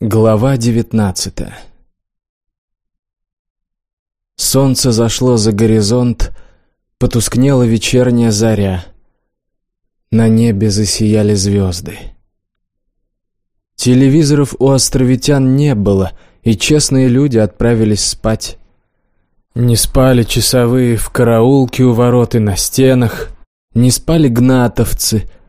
Глава девятнадцатая Солнце зашло за горизонт, потускнела вечерняя заря. На небе засияли звезды. Телевизоров у островитян не было, и честные люди отправились спать. Не спали часовые в караулке у ворот и на стенах, не спали гнатовцы —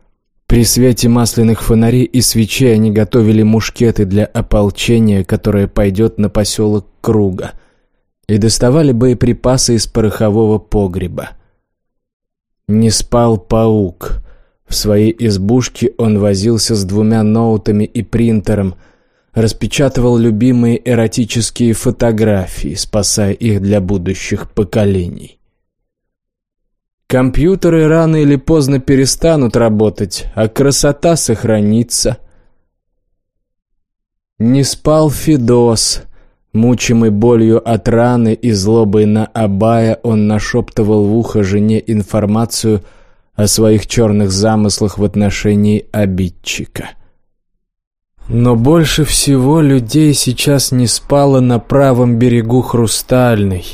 при свете масляных фонарей и свечей они готовили мушкеты для ополчения, которое пойдет на поселок Круга, и доставали боеприпасы из порохового погреба. Не спал паук. В своей избушке он возился с двумя ноутами и принтером, распечатывал любимые эротические фотографии, спасая их для будущих поколений. Компьютеры рано или поздно перестанут работать, а красота сохранится. Не спал Фидос. Мучимый болью от раны и злобой на Абая, он нашептывал в ухо жене информацию о своих черных замыслах в отношении обидчика. Но больше всего людей сейчас не спало на правом берегу Хрустальной,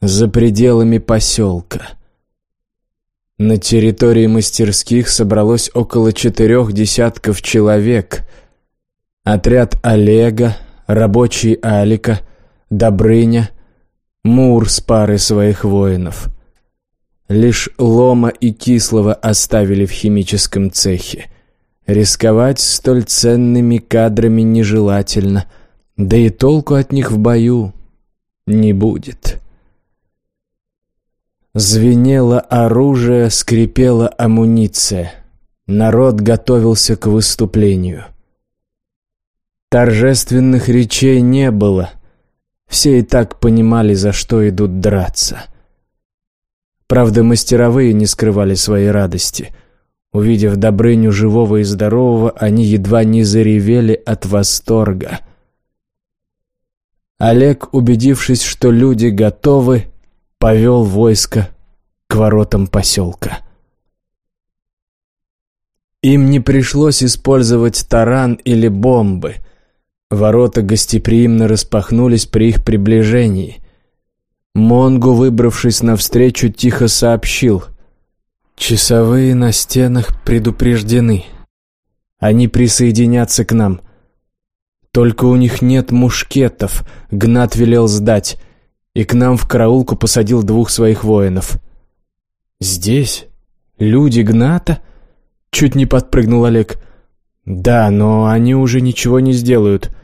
за пределами поселка. На территории мастерских собралось около четырех десятков человек. Отряд Олега, рабочий Алика, Добрыня, Мур с парой своих воинов. Лишь Лома и Кислого оставили в химическом цехе. Рисковать столь ценными кадрами нежелательно, да и толку от них в бою не будет. Звенело оружие, скрипела амуниция. Народ готовился к выступлению. Торжественных речей не было. Все и так понимали, за что идут драться. Правда, мастеровые не скрывали своей радости. Увидев Добрыню живого и здорового, они едва не заревели от восторга. Олег, убедившись, что люди готовы, повел войско к воротам поселка. Им не пришлось использовать таран или бомбы. Ворота гостеприимно распахнулись при их приближении. Монгу, выбравшись навстречу, тихо сообщил. «Часовые на стенах предупреждены. Они присоединятся к нам. Только у них нет мушкетов, Гнат велел сдать и к нам в караулку посадил двух своих воинов. «Здесь? Люди Гната?» Чуть не подпрыгнул Олег. «Да, но они уже ничего не сделают.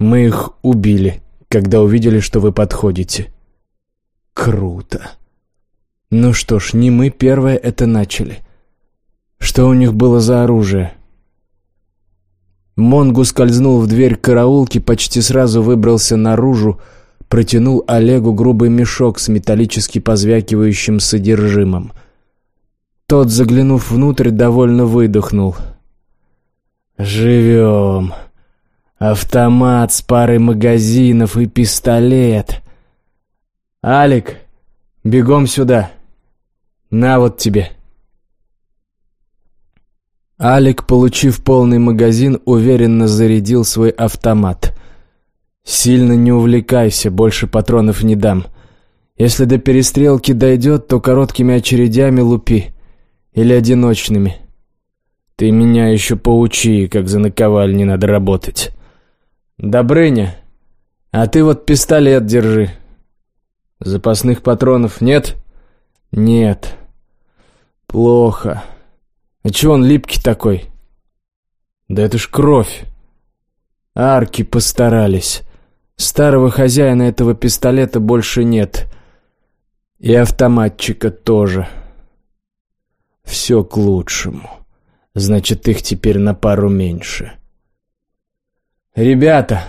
Мы их убили, когда увидели, что вы подходите». «Круто. Ну что ж, не мы первые это начали. Что у них было за оружие?» Монгу скользнул в дверь караулки, почти сразу выбрался наружу, протянул Олегу грубый мешок с металлически позвякивающим содержимым. Тот, заглянув внутрь, довольно выдохнул. «Живем. Автомат с парой магазинов и пистолет. Алик, бегом сюда. На вот тебе». Алик, получив полный магазин, уверенно зарядил свой автомат. «Сильно не увлекайся, больше патронов не дам. Если до перестрелки дойдет, то короткими очередями лупи. Или одиночными. Ты меня еще поучи, как за наковальней надо работать. Добрыня, а ты вот пистолет держи. Запасных патронов нет? Нет. Плохо. А чего он липкий такой? Да это ж кровь. Арки постарались. Старого хозяина этого пистолета больше нет. И автоматчика тоже. Все к лучшему. Значит, их теперь на пару меньше. «Ребята,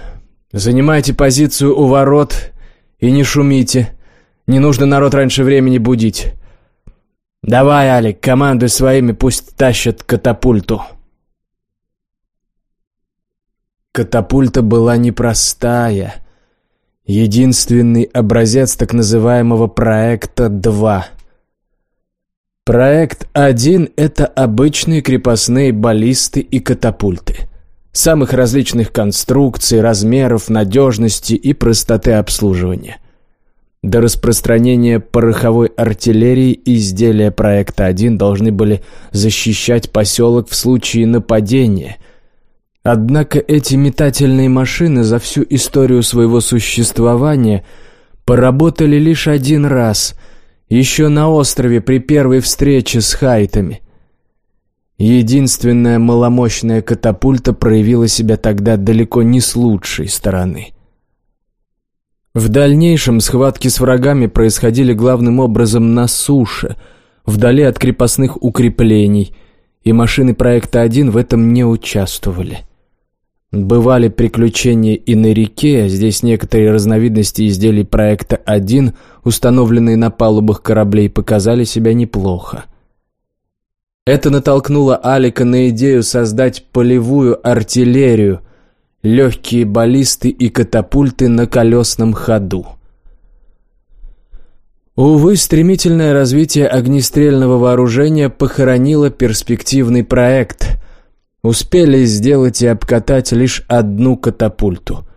занимайте позицию у ворот и не шумите. Не нужно народ раньше времени будить. Давай, Алик, командуй своими, пусть тащат катапульту». Катапульта была непростая. Единственный образец так называемого проекта 2. Проект 1 — это обычные крепостные баллисты и катапульты. самых различных конструкций, размеров, надежности и простоты обслуживания. До распространения пороховой артиллерии изделия проекта 1 должны были защищать поселок в случае нападения. Однако эти метательные машины за всю историю своего существования поработали лишь один раз, еще на острове при первой встрече с хайтами – Единственная маломощная катапульта проявила себя тогда далеко не с лучшей стороны. В дальнейшем схватки с врагами происходили главным образом на суше, вдали от крепостных укреплений, и машины проекта 1 в этом не участвовали. Бывали приключения и на реке, здесь некоторые разновидности изделий проекта 1, установленные на палубах кораблей, показали себя неплохо. Это натолкнуло Алика на идею создать полевую артиллерию, легкие баллисты и катапульты на колесном ходу. Увы, стремительное развитие огнестрельного вооружения похоронило перспективный проект. Успели сделать и обкатать лишь одну катапульту.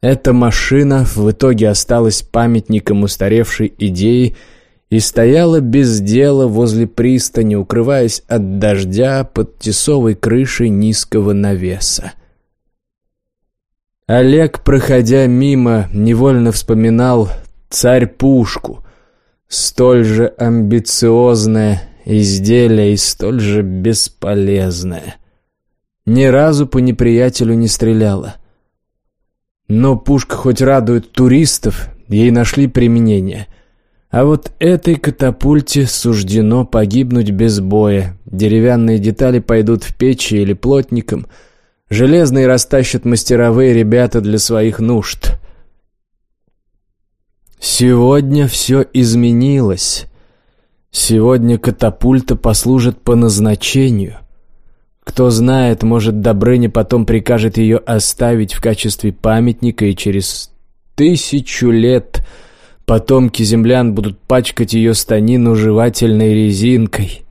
Эта машина в итоге осталась памятником устаревшей идеи – и стояла без дела возле пристани, укрываясь от дождя под тесовой крышей низкого навеса. Олег, проходя мимо, невольно вспоминал царь-пушку, столь же амбициозное изделие и столь же бесполезное. Ни разу по неприятелю не стреляла. Но пушка хоть радует туристов, ей нашли применение — а вот этой катапульте суждено погибнуть без боя. Деревянные детали пойдут в печи или плотникам. Железные растащат мастеровые ребята для своих нужд. Сегодня все изменилось. Сегодня катапульта послужит по назначению. Кто знает, может, Добрыня потом прикажет ее оставить в качестве памятника и через тысячу лет Потомки землян будут пачкать ее станину жевательной резинкой.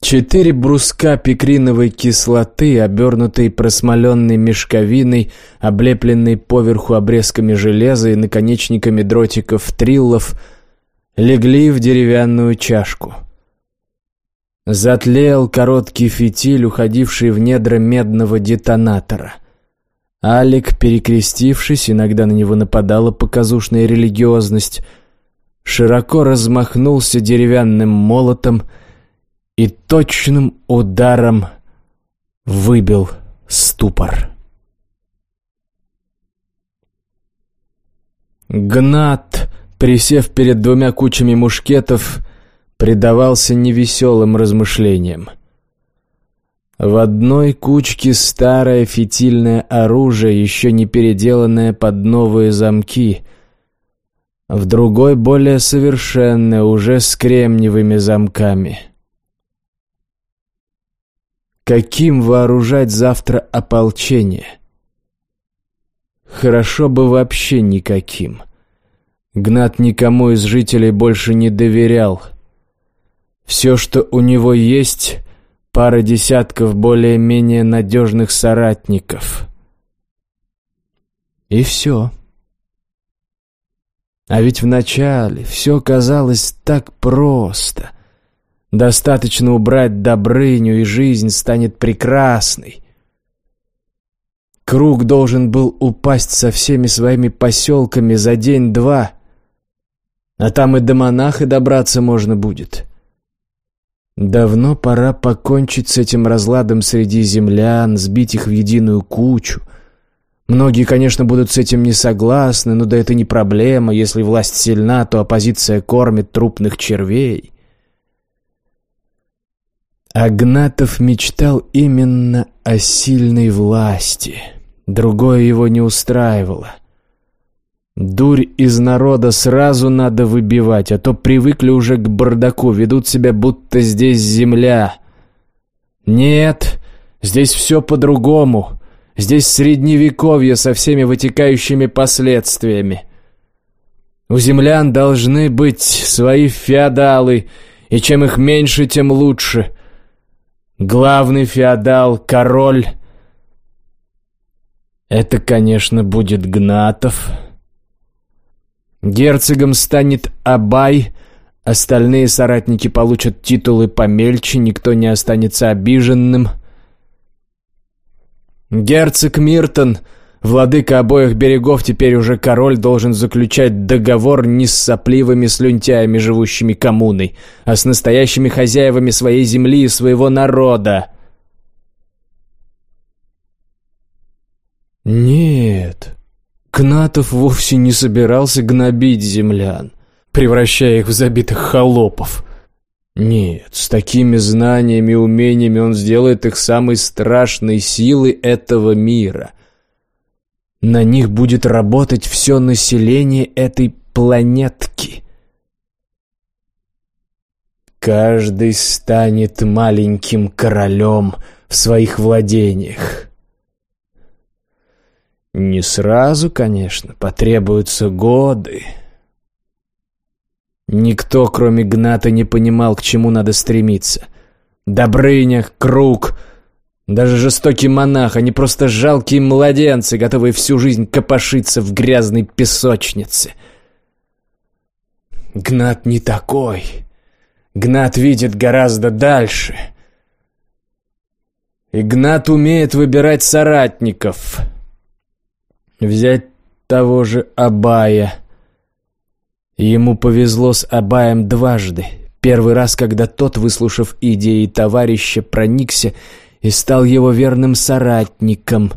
Четыре бруска пикриновой кислоты, обернутые просмоленной мешковиной, облепленной поверху обрезками железа и наконечниками дротиков триллов, легли в деревянную чашку. Затлеял короткий фитиль, уходивший в недра медного детонатора. Алик, перекрестившись, иногда на него нападала показушная религиозность, широко размахнулся деревянным молотом и точным ударом выбил ступор. Гнат, присев перед двумя кучами мушкетов, предавался невеселым размышлениям. В одной кучке старое фитильное оружие, еще не переделанное под новые замки. В другой более совершенное, уже с кремниевыми замками. Каким вооружать завтра ополчение? Хорошо бы вообще никаким. Гнат никому из жителей больше не доверял. Все, что у него есть пара десятков более-менее надежных соратников. И все. А ведь вначале все казалось так просто. Достаточно убрать Добрыню, и жизнь станет прекрасной. Круг должен был упасть со всеми своими поселками за день-два, а там и до монаха добраться можно будет. Давно пора покончить с этим разладом среди землян, сбить их в единую кучу. Многие, конечно, будут с этим не согласны, но да это не проблема. Если власть сильна, то оппозиция кормит трупных червей. Агнатов мечтал именно о сильной власти. Другое его не устраивало. Дурь из народа сразу надо выбивать, а то привыкли уже к бардаку, ведут себя будто здесь земля. Нет, здесь все по-другому. Здесь средневековье со всеми вытекающими последствиями. У землян должны быть свои феодалы, и чем их меньше, тем лучше. Главный феодал, король, Это, конечно, будет Гнатов. Герцогом станет Абай, остальные соратники получат титулы помельче, никто не останется обиженным. Герцог Миртон, владыка обоих берегов, теперь уже король, должен заключать договор не с сопливыми слюнтяями, живущими коммуной, а с настоящими хозяевами своей земли и своего народа. Нет, Кнатов вовсе не собирался гнобить землян, превращая их в забитых холопов. Нет, с такими знаниями и умениями он сделает их самой страшной силой этого мира. На них будет работать все население этой планетки. Каждый станет маленьким королем в своих владениях. Не сразу, конечно, потребуются годы. Никто, кроме Гната, не понимал, к чему надо стремиться. Добрыня, Круг, даже жестокий монах, они просто жалкие младенцы, готовые всю жизнь копошиться в грязной песочнице. Гнат не такой. Гнат видит гораздо дальше. Игнат умеет выбирать соратников — Взять того же Абая. Ему повезло с Абаем дважды. Первый раз, когда тот, выслушав идеи товарища, проникся и стал его верным соратником.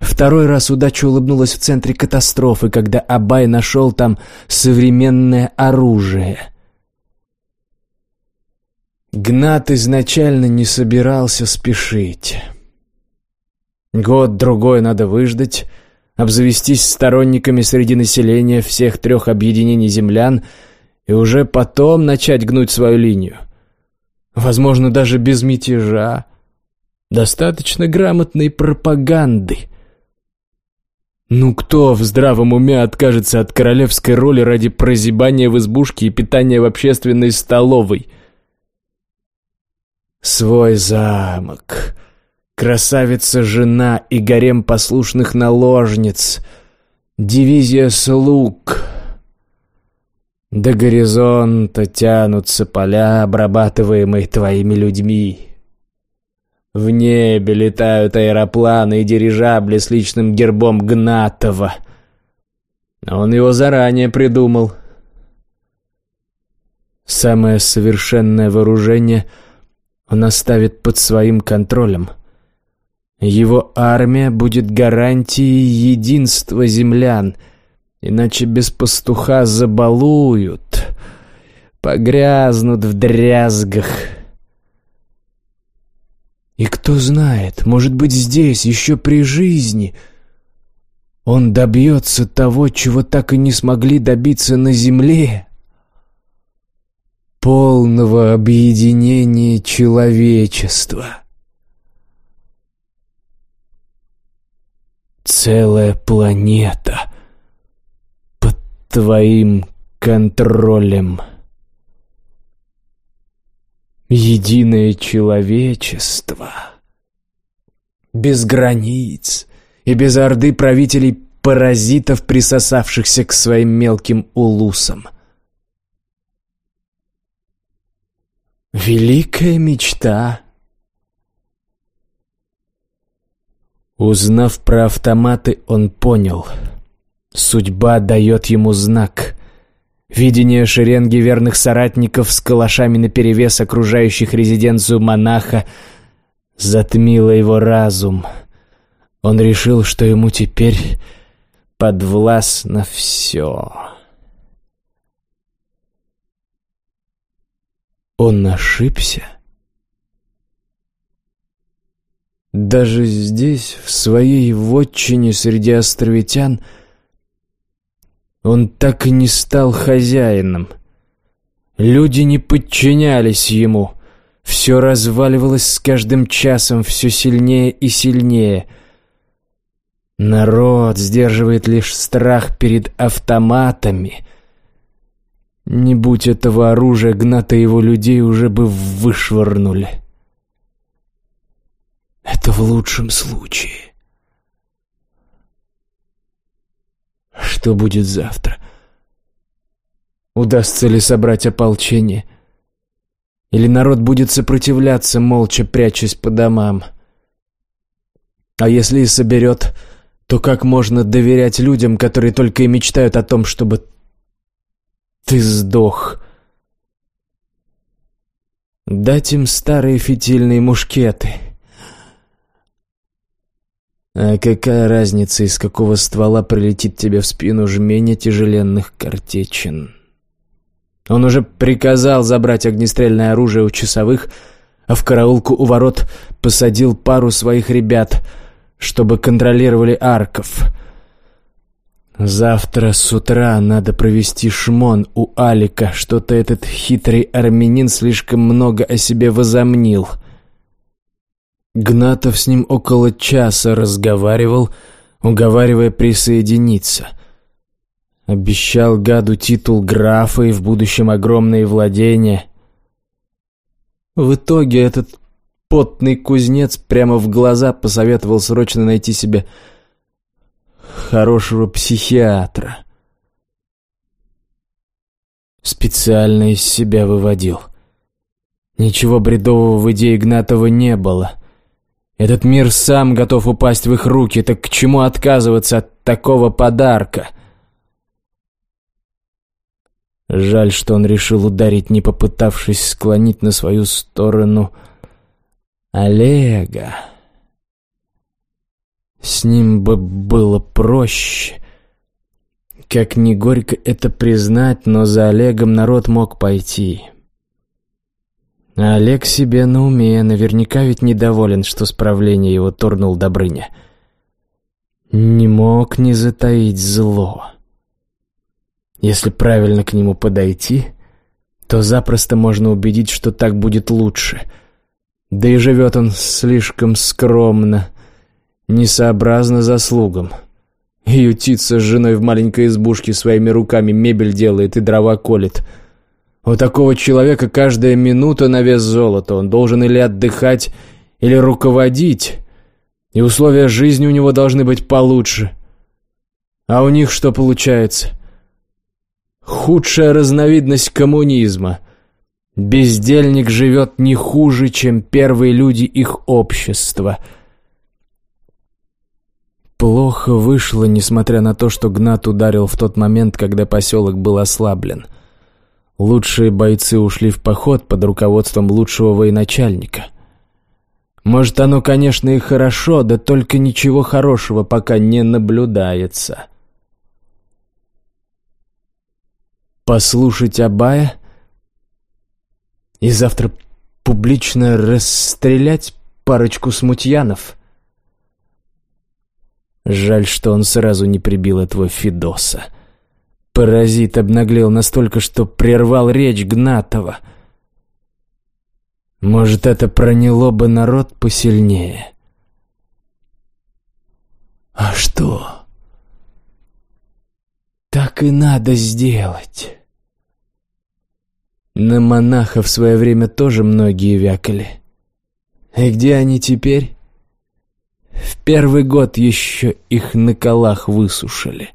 Второй раз удача улыбнулась в центре катастрофы, когда Абай нашел там современное оружие. Гнат изначально не собирался спешить. Год-другой надо выждать, обзавестись сторонниками среди населения всех трех объединений землян и уже потом начать гнуть свою линию. Возможно, даже без мятежа. Достаточно грамотной пропаганды. Ну кто в здравом уме откажется от королевской роли ради прозябания в избушке и питания в общественной столовой? Свой замок красавица-жена и гарем послушных наложниц, дивизия слуг. До горизонта тянутся поля, обрабатываемые твоими людьми. В небе летают аэропланы и дирижабли с личным гербом Гнатова. Он его заранее придумал. Самое совершенное вооружение он оставит под своим контролем — его армия будет гарантией единства землян, иначе без пастуха забалуют, погрязнут в дрязгах. И кто знает, может быть, здесь, еще при жизни, он добьется того, чего так и не смогли добиться на земле — полного объединения человечества. Целая планета под твоим контролем. Единое человечество. Без границ и без орды правителей-паразитов, присосавшихся к своим мелким улусам. Великая мечта — Узнав про автоматы, он понял. Судьба дает ему знак. Видение шеренги верных соратников с калашами наперевес окружающих резиденцию монаха затмило его разум. Он решил, что ему теперь подвластно все. Он ошибся? Даже здесь, в своей вотчине среди островитян, он так и не стал хозяином. Люди не подчинялись ему. Все разваливалось с каждым часом все сильнее и сильнее. Народ сдерживает лишь страх перед автоматами. Не будь этого оружия, гната его людей уже бы вышвырнули. Это в лучшем случае. что будет завтра. Удастся ли собрать ополчение? Или народ будет сопротивляться, молча прячась по домам? А если и соберет, то как можно доверять людям, которые только и мечтают о том, чтобы ты сдох? Дать им старые фитильные мушкеты. А какая разница, из какого ствола прилетит тебе в спину жменя тяжеленных картечин? Он уже приказал забрать огнестрельное оружие у часовых, а в караулку у ворот посадил пару своих ребят, чтобы контролировали арков — Завтра с утра надо провести шмон у Алика. Что-то этот хитрый армянин слишком много о себе возомнил. Гнатов с ним около часа разговаривал, уговаривая присоединиться. Обещал гаду титул графа и в будущем огромные владения. В итоге этот потный кузнец прямо в глаза посоветовал срочно найти себе хорошего психиатра. Специально из себя выводил. Ничего бредового в идее Игнатова не было. Этот мир сам готов упасть в их руки, так к чему отказываться от такого подарка? Жаль, что он решил ударить, не попытавшись склонить на свою сторону Олега. С ним бы было проще. Как ни горько это признать, но за Олегом народ мог пойти. А Олег себе на уме, наверняка ведь недоволен, что справление его турнул Добрыня. Не мог не затаить зло. Если правильно к нему подойти, то запросто можно убедить, что так будет лучше. Да и живет он слишком скромно, несообразно заслугам. Ютится с женой в маленькой избушке своими руками, мебель делает и дрова колет. У такого человека каждая минута на вес золота. Он должен или отдыхать, или руководить. И условия жизни у него должны быть получше. А у них что получается? Худшая разновидность коммунизма. Бездельник живет не хуже, чем первые люди их общества — Плохо вышло, несмотря на то, что Гнат ударил в тот момент, когда поселок был ослаблен. Лучшие бойцы ушли в поход под руководством лучшего военачальника. Может, оно, конечно, и хорошо, да только ничего хорошего пока не наблюдается. Послушать Абая и завтра публично расстрелять парочку смутьянов — Жаль, что он сразу не прибил этого Фидоса. Паразит обнаглел настолько, что прервал речь Гнатова. Может, это проняло бы народ посильнее. А что? Так и надо сделать. На монаха в свое время тоже многие вякали. И где они теперь? В первый год еще их на колах высушили.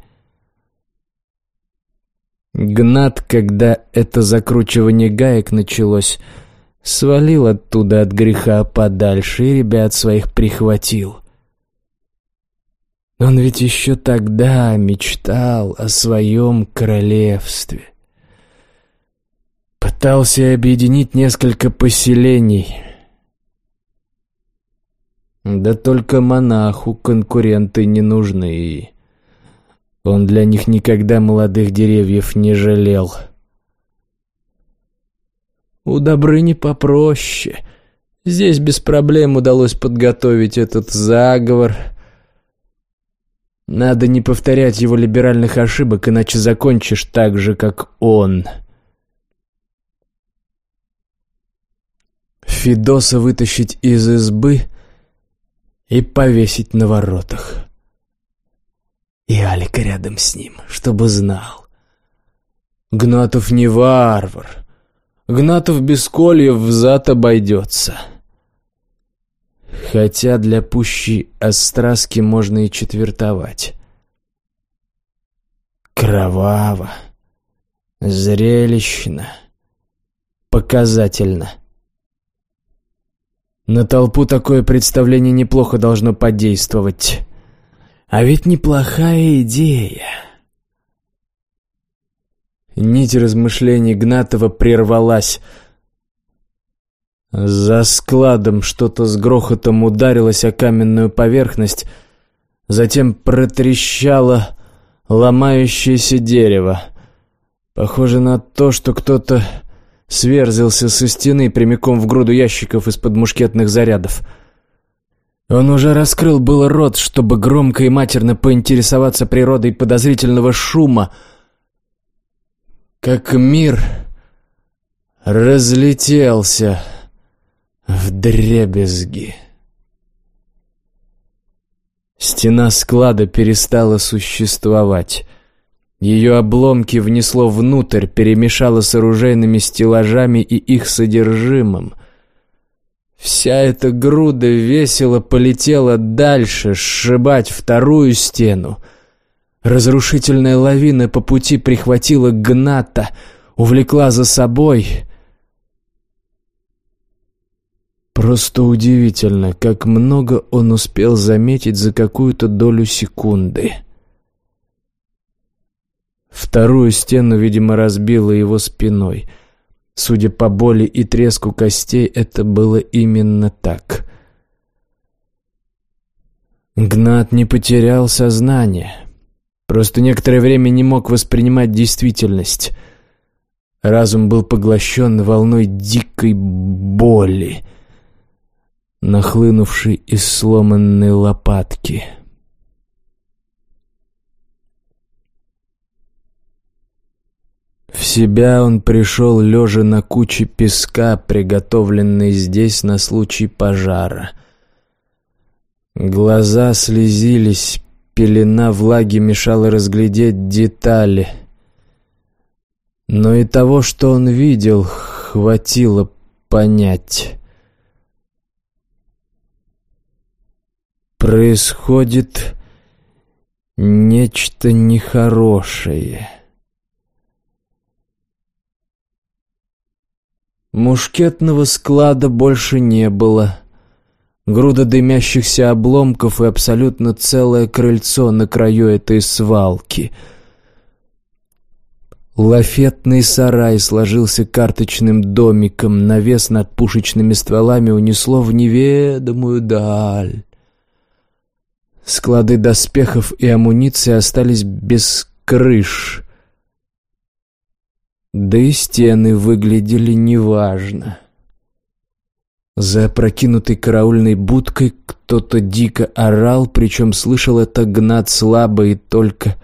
Гнат, когда это закручивание гаек началось, свалил оттуда от греха подальше и ребят своих прихватил. Он ведь еще тогда мечтал о своем королевстве. Пытался объединить несколько поселений — да только монаху конкуренты не нужны. Он для них никогда молодых деревьев не жалел. У Добрыни попроще. Здесь без проблем удалось подготовить этот заговор. Надо не повторять его либеральных ошибок, иначе закончишь так же, как он. Фидоса вытащить из избы — и повесить на воротах. И Алика рядом с ним, чтобы знал. Гнатов не варвар. Гнатов без кольев взад обойдется. Хотя для пущей остраски можно и четвертовать. Кроваво, зрелищно, показательно. На толпу такое представление неплохо должно подействовать. А ведь неплохая идея. Нить размышлений Гнатова прервалась. За складом что-то с грохотом ударилось о каменную поверхность, затем протрещало ломающееся дерево. Похоже на то, что кто-то сверзился со стены прямиком в груду ящиков из-под мушкетных зарядов. Он уже раскрыл было рот, чтобы громко и матерно поинтересоваться природой подозрительного шума, как мир разлетелся в дребезги. Стена склада перестала существовать. Ее обломки внесло внутрь, перемешало с оружейными стеллажами и их содержимым. Вся эта груда весело полетела дальше, сшибать вторую стену. Разрушительная лавина по пути прихватила Гната, увлекла за собой. Просто удивительно, как много он успел заметить за какую-то долю секунды. Вторую стену, видимо, разбило его спиной. Судя по боли и треску костей, это было именно так. Гнат не потерял сознание. Просто некоторое время не мог воспринимать действительность. Разум был поглощен волной дикой боли, нахлынувшей из сломанной лопатки. — В себя он пришел, лежа на куче песка, приготовленной здесь на случай пожара. Глаза слезились, пелена влаги мешала разглядеть детали. Но и того, что он видел, хватило понять. Происходит нечто нехорошее. Мушкетного склада больше не было. Груда дымящихся обломков и абсолютно целое крыльцо на краю этой свалки. Лафетный сарай сложился карточным домиком, навес над пушечными стволами унесло в неведомую даль. Склады доспехов и амуниции остались без крыш — да и стены выглядели неважно. За опрокинутой караульной будкой кто-то дико орал, причем слышал это Гнат слабо и только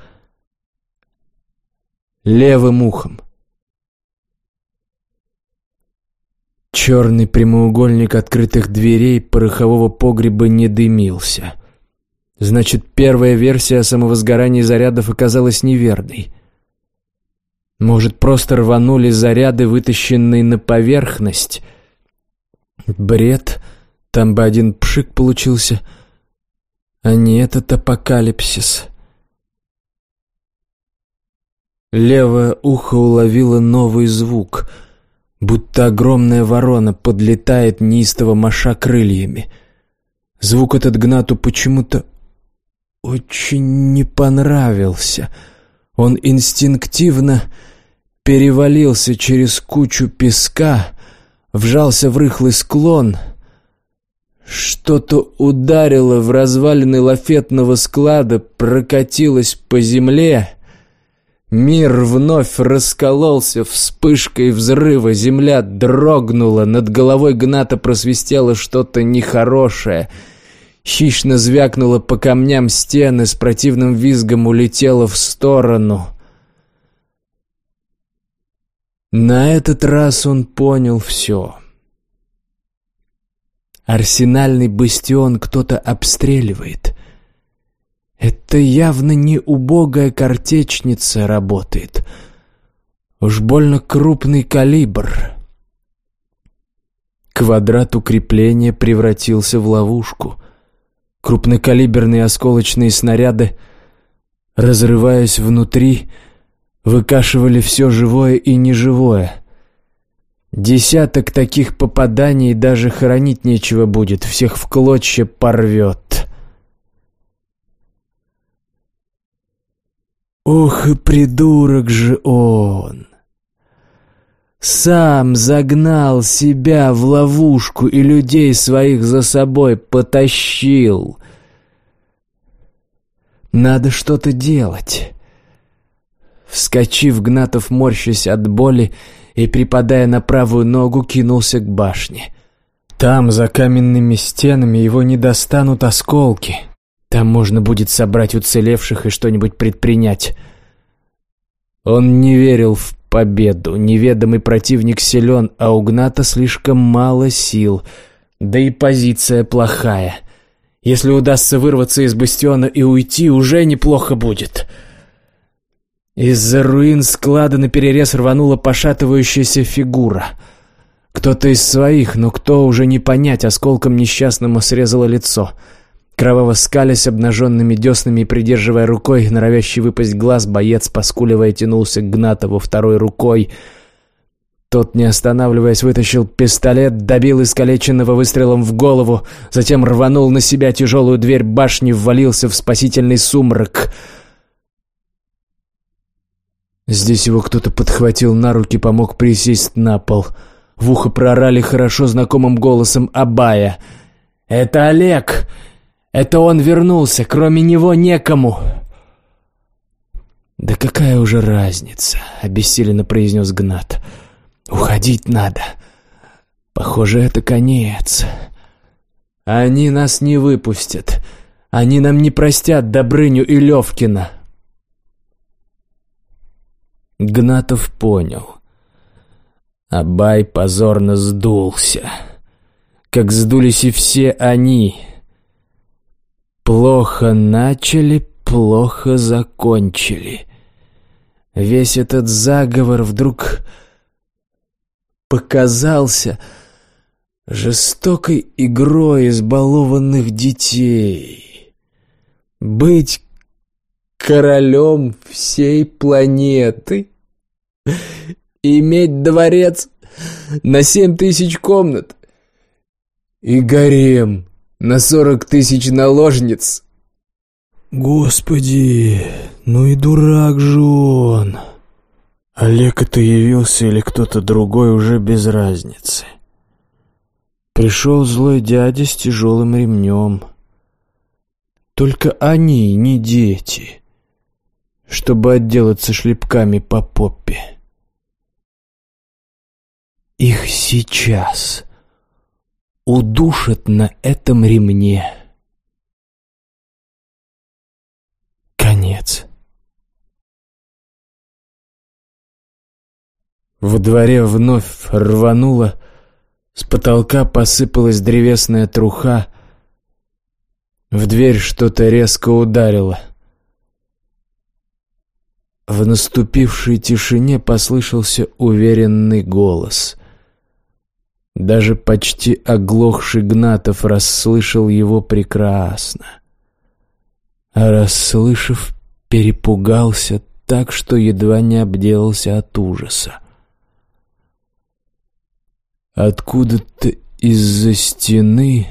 левым ухом. Черный прямоугольник открытых дверей порохового погреба не дымился. Значит, первая версия о самовозгорании зарядов оказалась неверной. Может, просто рванули заряды, вытащенные на поверхность? Бред. Там бы один пшик получился. А не этот апокалипсис. Левое ухо уловило новый звук, будто огромная ворона подлетает неистово маша крыльями. Звук этот Гнату почему-то очень не понравился — он инстинктивно перевалился через кучу песка, вжался в рыхлый склон. Что-то ударило в развалины лафетного склада, прокатилось по земле. Мир вновь раскололся вспышкой взрыва, земля дрогнула, над головой Гната просвистело что-то нехорошее — Хищно звякнула по камням стены, с противным визгом улетела в сторону. На этот раз он понял все. Арсенальный бастион кто-то обстреливает. Это явно не убогая картечница работает. Уж больно крупный калибр. Квадрат укрепления превратился в ловушку — Крупнокалиберные осколочные снаряды, разрываясь внутри, Выкашивали все живое и неживое. Десяток таких попаданий даже хоронить нечего будет, всех в клочья порвет. Ох и придурок же он! Сам загнал себя в ловушку и людей своих за собой потащил. Надо что-то делать. Вскочив, Гнатов, морщась от боли и, припадая на правую ногу, кинулся к башне. Там, за каменными стенами, его не достанут осколки. Там можно будет собрать уцелевших и что-нибудь предпринять. Он не верил в победу. Неведомый противник силен, а у Гната слишком мало сил. Да и позиция плохая. Если удастся вырваться из бастиона и уйти, уже неплохо будет. Из-за руин склада на перерез рванула пошатывающаяся фигура. Кто-то из своих, но кто уже не понять, осколком несчастному срезало лицо — Кроваво скалясь обнаженными деснами и придерживая рукой, норовящий выпасть глаз, боец, поскуливая, тянулся к Гнатову второй рукой. Тот, не останавливаясь, вытащил пистолет, добил искалеченного выстрелом в голову, затем рванул на себя тяжелую дверь башни, ввалился в спасительный сумрак. Здесь его кто-то подхватил на руки, помог присесть на пол. В ухо прорали хорошо знакомым голосом Абая. «Это Олег! Это он вернулся, кроме него некому. Да какая уже разница, обессиленно произнес Гнат. Уходить надо. Похоже, это конец. Они нас не выпустят. Они нам не простят Добрыню и Левкина. Гнатов понял. Абай позорно сдулся. Как сдулись и все они, Плохо начали, плохо закончили. Весь этот заговор вдруг показался жестокой игрой избалованных детей. Быть королем всей планеты, иметь дворец на семь тысяч комнат и гарем на сорок тысяч наложниц. Господи, ну и дурак же он. Олег это явился или кто-то другой уже без разницы. Пришел злой дядя с тяжелым ремнем. Только они не дети, чтобы отделаться шлепками по попе. Их сейчас удушат на этом ремне. Конец. Во дворе вновь рвануло, с потолка посыпалась древесная труха, в дверь что-то резко ударило. В наступившей тишине послышался уверенный голос. Даже почти оглохший Гнатов расслышал его прекрасно. А расслышав, перепугался так, что едва не обделался от ужаса. Откуда-то из-за стены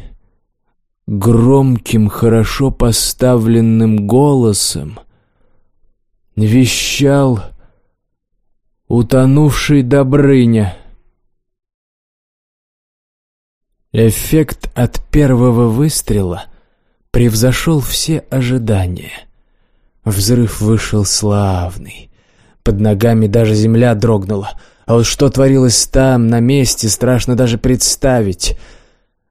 громким, хорошо поставленным голосом вещал утонувший Добрыня — Эффект от первого выстрела превзошел все ожидания. Взрыв вышел славный. Под ногами даже земля дрогнула. А вот что творилось там, на месте, страшно даже представить.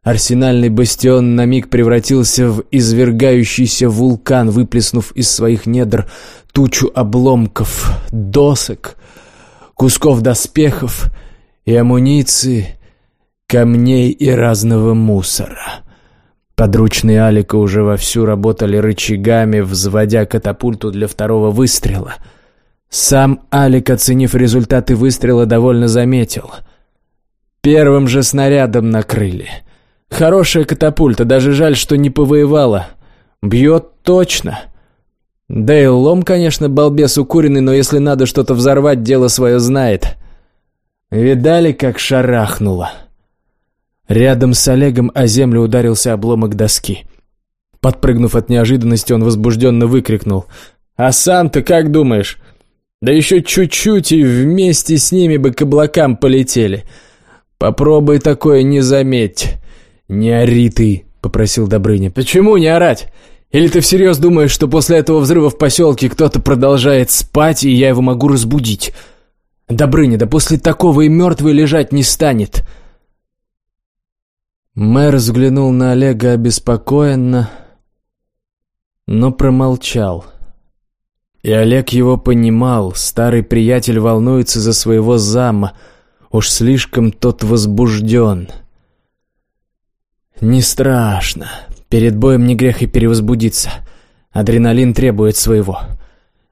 Арсенальный бастион на миг превратился в извергающийся вулкан, выплеснув из своих недр тучу обломков, досок, кусков доспехов и амуниции, камней и разного мусора. Подручные Алика уже вовсю работали рычагами, взводя катапульту для второго выстрела. Сам Алик, оценив результаты выстрела, довольно заметил. Первым же снарядом накрыли. Хорошая катапульта, даже жаль, что не повоевала. Бьет точно. И лом, конечно, балбес укуренный, но если надо что-то взорвать, дело свое знает. Видали, как шарахнуло? Рядом с Олегом о землю ударился обломок доски. Подпрыгнув от неожиданности, он возбужденно выкрикнул. «А сам-то как думаешь? Да еще чуть-чуть и вместе с ними бы к облакам полетели. Попробуй такое не заметь. Не ори ты, попросил Добрыня. Почему не орать? Или ты всерьез думаешь, что после этого взрыва в поселке кто-то продолжает спать, и я его могу разбудить? Добрыня, да после такого и мертвый лежать не станет. Мэр взглянул на Олега обеспокоенно, но промолчал. И Олег его понимал, старый приятель волнуется за своего зама, уж слишком тот возбужден. Не страшно, перед боем не грех и перевозбудиться. Адреналин требует своего.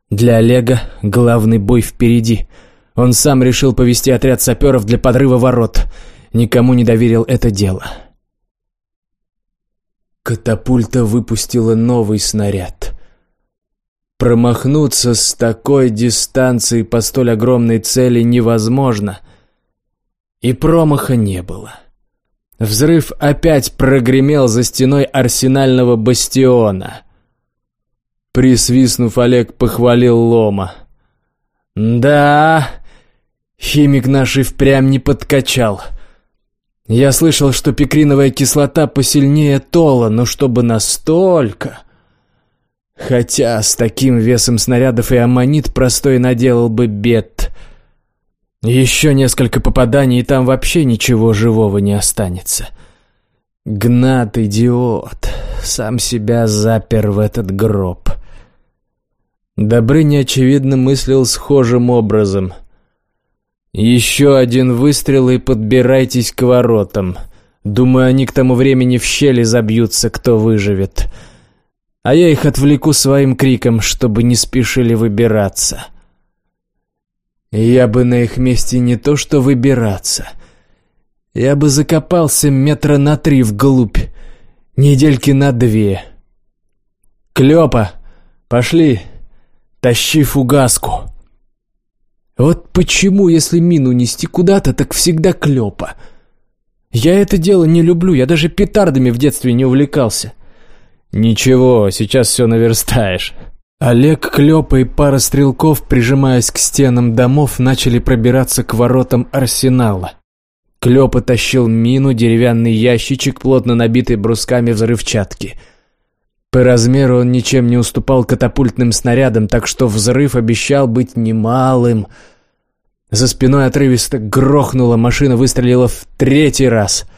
Для Олега главный бой впереди. Он сам решил повести отряд саперов для подрыва ворот. Никому не доверил это дело. Катапульта выпустила новый снаряд. Промахнуться с такой дистанции по столь огромной цели невозможно. И промаха не было. Взрыв опять прогремел за стеной арсенального бастиона. Присвистнув, Олег похвалил Лома. «Да, химик наш и впрямь не подкачал. Я слышал, что пикриновая кислота посильнее тола, но чтобы настолько...» Хотя с таким весом снарядов и аммонит простой наделал бы бед. Еще несколько попаданий, и там вообще ничего живого не останется. Гнат, идиот, сам себя запер в этот гроб. Добрыня, очевидно, мыслил схожим образом. «Еще один выстрел и подбирайтесь к воротам. Думаю, они к тому времени в щели забьются, кто выживет» а я их отвлеку своим криком, чтобы не спешили выбираться. Я бы на их месте не то что выбираться. Я бы закопался метра на три вглубь, недельки на две. Клёпа, пошли, тащи фугаску. Вот почему, если мину нести куда-то, так всегда клёпа. Я это дело не люблю, я даже петардами в детстве не увлекался. «Ничего, сейчас все наверстаешь». Олег, Клёпа и пара стрелков, прижимаясь к стенам домов, начали пробираться к воротам арсенала. Клёпа тащил мину, деревянный ящичек, плотно набитый брусками взрывчатки. По размеру он ничем не уступал катапультным снарядам, так что взрыв обещал быть немалым. За спиной отрывисто грохнула, машина выстрелила в третий раз —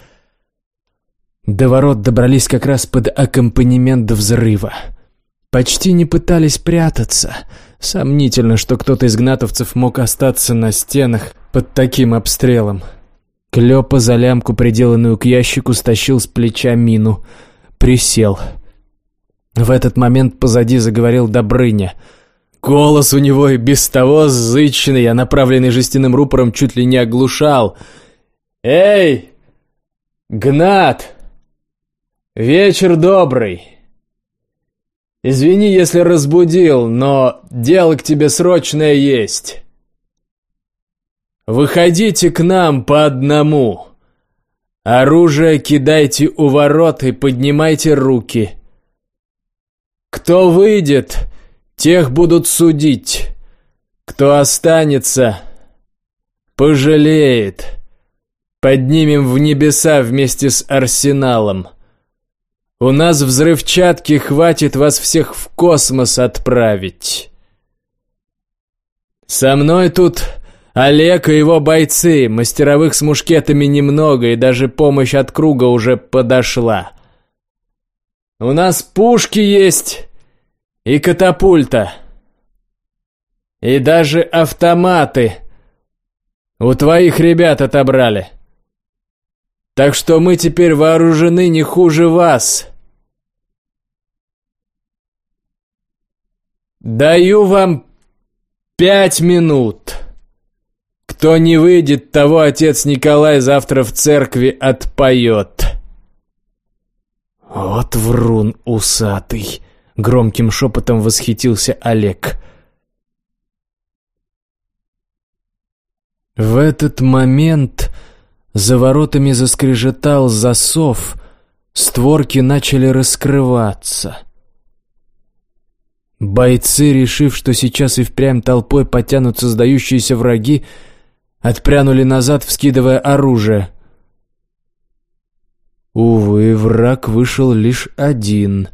до ворот добрались как раз под аккомпанемент взрыва. Почти не пытались прятаться. Сомнительно, что кто-то из гнатовцев мог остаться на стенах под таким обстрелом. Клёпа за лямку, приделанную к ящику, стащил с плеча мину. Присел. В этот момент позади заговорил Добрыня. Голос у него и без того зычный, а направленный жестяным рупором чуть ли не оглушал. «Эй, Гнат!» «Вечер добрый. Извини, если разбудил, но дело к тебе срочное есть. Выходите к нам по одному. Оружие кидайте у ворот и поднимайте руки. Кто выйдет, тех будут судить. Кто останется, пожалеет. Поднимем в небеса вместе с арсеналом». У нас взрывчатки хватит вас всех в космос отправить. Со мной тут Олег и его бойцы, мастеровых с мушкетами немного, и даже помощь от круга уже подошла. У нас пушки есть и катапульта. И даже автоматы у твоих ребят отобрали. Так что мы теперь вооружены не хуже вас. Даю вам пять минут. Кто не выйдет, того отец Николай завтра в церкви отпоет. Вот врун усатый, — громким шепотом восхитился Олег. В этот момент за воротами заскрежетал засов, створки начали раскрываться. Бойцы, решив, что сейчас и впрямь толпой потянутся сдающиеся враги, отпрянули назад, вскидывая оружие. Увы, враг вышел лишь один.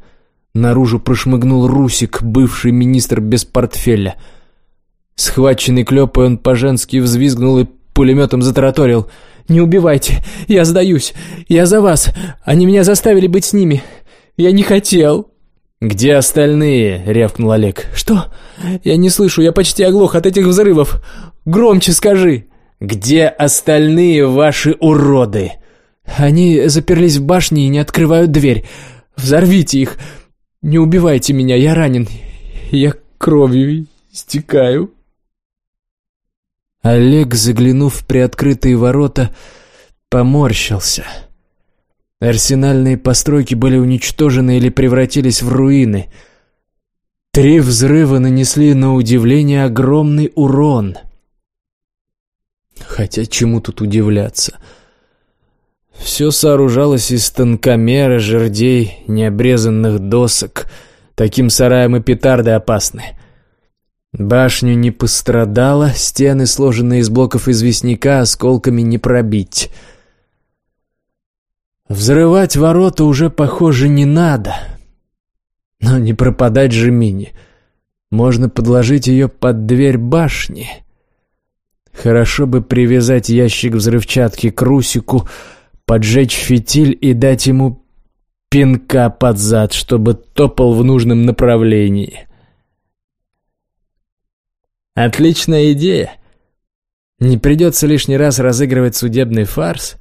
Наружу прошмыгнул Русик, бывший министр без портфеля. Схваченный клёпой, он по-женски взвизгнул и пулеметом затараторил. «Не убивайте! Я сдаюсь! Я за вас! Они меня заставили быть с ними! Я не хотел!» «Где остальные?» — рявкнул Олег. «Что? Я не слышу, я почти оглох от этих взрывов! Громче скажи!» «Где остальные ваши уроды?» Они заперлись в башне и не открывают дверь. Взорвите их. Не убивайте меня, я ранен. Я кровью истекаю. Олег, заглянув в приоткрытые ворота, поморщился. Арсенальные постройки были уничтожены или превратились в руины. Три взрыва нанесли на удивление огромный урон. Хотя чему тут удивляться — все сооружалось из тонкомера, жердей, необрезанных досок. Таким сараем и петарды опасны. Башню не пострадала, стены, сложенные из блоков известняка, осколками не пробить. Взрывать ворота уже, похоже, не надо. Но не пропадать же мини. Можно подложить ее под дверь башни. Хорошо бы привязать ящик взрывчатки к Русику, поджечь фитиль и дать ему пинка под зад, чтобы топал в нужном направлении. Отличная идея. Не придется лишний раз разыгрывать судебный фарс.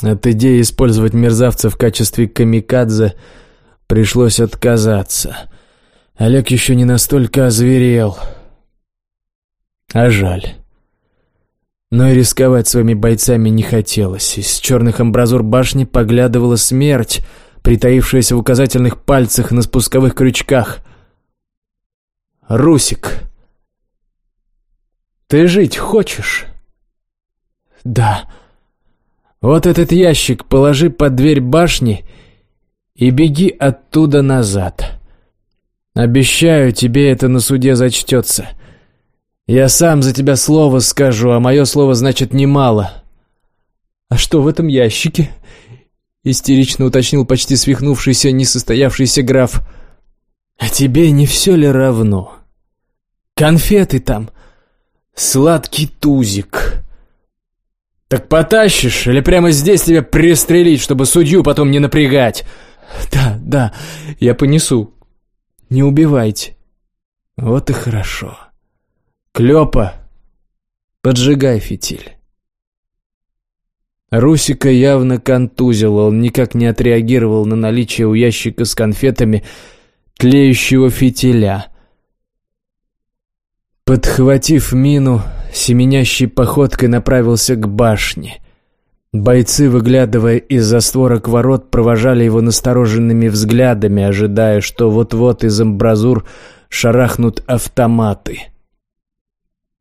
От идеи использовать мерзавца в качестве камикадзе пришлось отказаться. Олег еще не настолько озверел. А жаль. Но и рисковать своими бойцами не хотелось. Из черных амбразур башни поглядывала смерть, притаившаяся в указательных пальцах на спусковых крючках. «Русик, ты жить хочешь?» «Да». «Вот этот ящик положи под дверь башни и беги оттуда назад. Обещаю, тебе это на суде зачтется». Я сам за тебя слово скажу, а мое слово значит немало. А что в этом ящике? Истерично уточнил почти свихнувшийся, несостоявшийся граф. А тебе не все ли равно? Конфеты там, сладкий тузик. Так потащишь или прямо здесь тебя пристрелить, чтобы судью потом не напрягать? Да, да, я понесу. Не убивайте. Вот и хорошо. «Клёпа, поджигай фитиль». Русика явно контузило, он никак не отреагировал на наличие у ящика с конфетами тлеющего фитиля. Подхватив мину, семенящей походкой направился к башне. Бойцы, выглядывая из-за створок ворот, провожали его настороженными взглядами, ожидая, что вот-вот из амбразур шарахнут автоматы.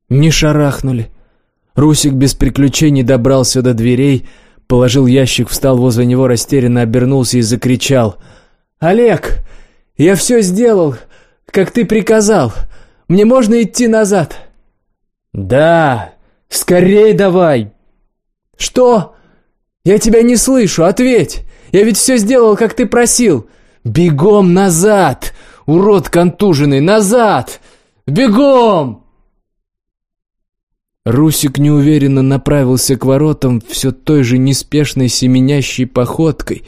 Не шарахнули. Русик без приключений добрался до дверей, положил ящик, встал возле него, растерянно обернулся и закричал. «Олег, я все сделал, как ты приказал. Мне можно идти назад?» «Да, скорей давай!» «Что? Я тебя не слышу, ответь! Я ведь все сделал, как ты просил! Бегом назад! Урод контуженный, назад! Бегом!» Русик неуверенно направился к воротам все той же неспешной семенящей походкой.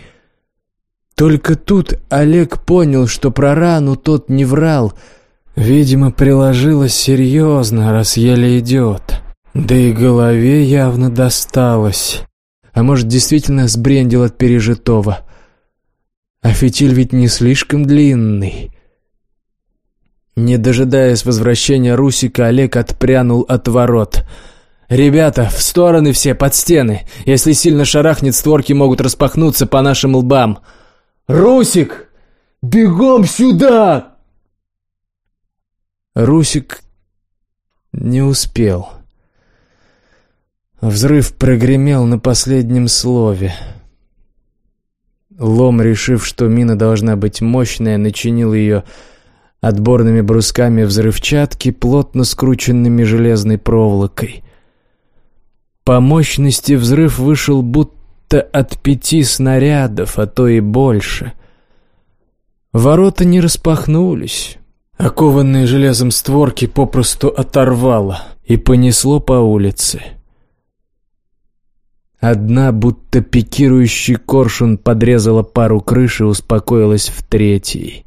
Только тут Олег понял, что про рану тот не врал. Видимо, приложилось серьезно, раз еле идет. Да и голове явно досталось. А может, действительно сбрендил от пережитого. А фитиль ведь не слишком длинный. Не дожидаясь возвращения Русика, Олег отпрянул от ворот. «Ребята, в стороны все, под стены! Если сильно шарахнет, створки могут распахнуться по нашим лбам!» «Русик! Бегом сюда!» Русик не успел. Взрыв прогремел на последнем слове. Лом, решив, что мина должна быть мощная, начинил ее отборными брусками взрывчатки, плотно скрученными железной проволокой. По мощности взрыв вышел будто от пяти снарядов, а то и больше. Ворота не распахнулись. Окованные железом створки попросту оторвало и понесло по улице. Одна, будто пикирующий коршун, подрезала пару крыш и успокоилась в третьей.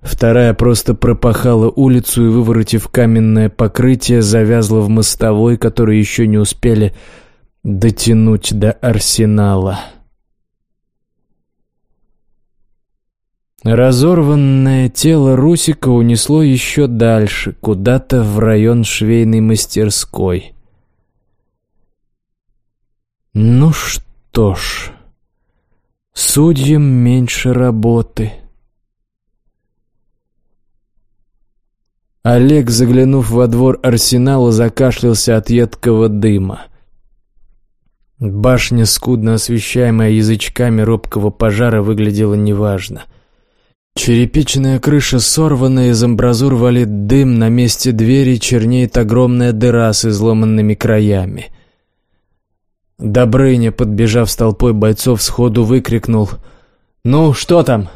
Вторая просто пропахала улицу и, выворотив каменное покрытие, завязла в мостовой, которую еще не успели дотянуть до арсенала. Разорванное тело Русика унесло еще дальше, куда-то в район швейной мастерской. Ну что ж, судьям меньше работы. Олег, заглянув во двор арсенала, закашлялся от едкого дыма. Башня, скудно освещаемая язычками робкого пожара, выглядела неважно. Черепичная крыша сорвана, из амбразур валит дым, на месте двери чернеет огромная дыра с изломанными краями. Добрыня, подбежав с толпой бойцов, сходу выкрикнул «Ну, что там?»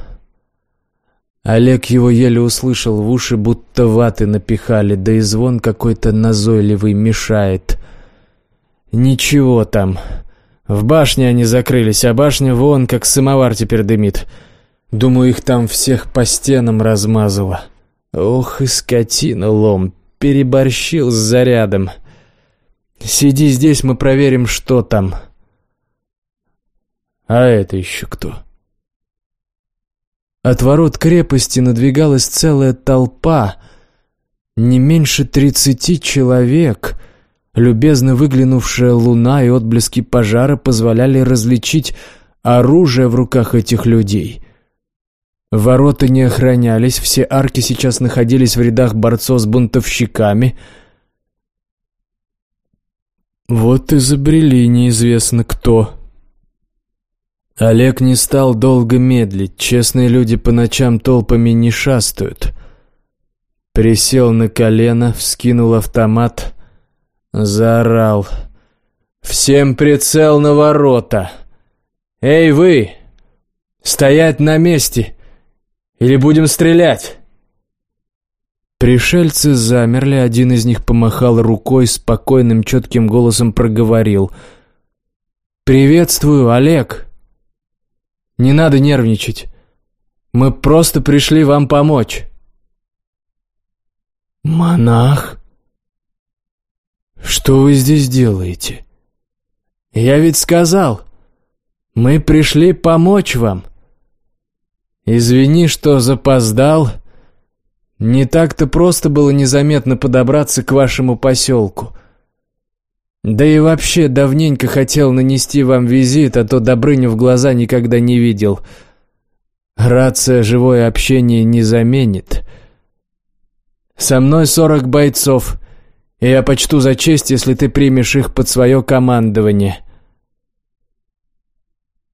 Олег его еле услышал, в уши будто ваты напихали, да и звон какой-то назойливый мешает. «Ничего там. В башне они закрылись, а башня вон как самовар теперь дымит. Думаю, их там всех по стенам размазало. Ох и скотина лом, переборщил с зарядом». Сиди здесь, мы проверим, что там. А это еще кто? От ворот крепости надвигалась целая толпа, не меньше тридцати человек. Любезно выглянувшая луна и отблески пожара позволяли различить оружие в руках этих людей. Ворота не охранялись, все арки сейчас находились в рядах борцов с бунтовщиками — вот и забрели неизвестно кто. Олег не стал долго медлить, честные люди по ночам толпами не шастают. Присел на колено, вскинул автомат, заорал. «Всем прицел на ворота! Эй вы! Стоять на месте! Или будем стрелять!» Пришельцы замерли, один из них помахал рукой, спокойным четким голосом проговорил. «Приветствую, Олег!» «Не надо нервничать. Мы просто пришли вам помочь». «Монах? Что вы здесь делаете?» «Я ведь сказал, мы пришли помочь вам. Извини, что запоздал». Не так-то просто было незаметно подобраться к вашему поселку. Да и вообще давненько хотел нанести вам визит, а то Добрыню в глаза никогда не видел. Рация живое общение не заменит. Со мной сорок бойцов, и я почту за честь, если ты примешь их под свое командование».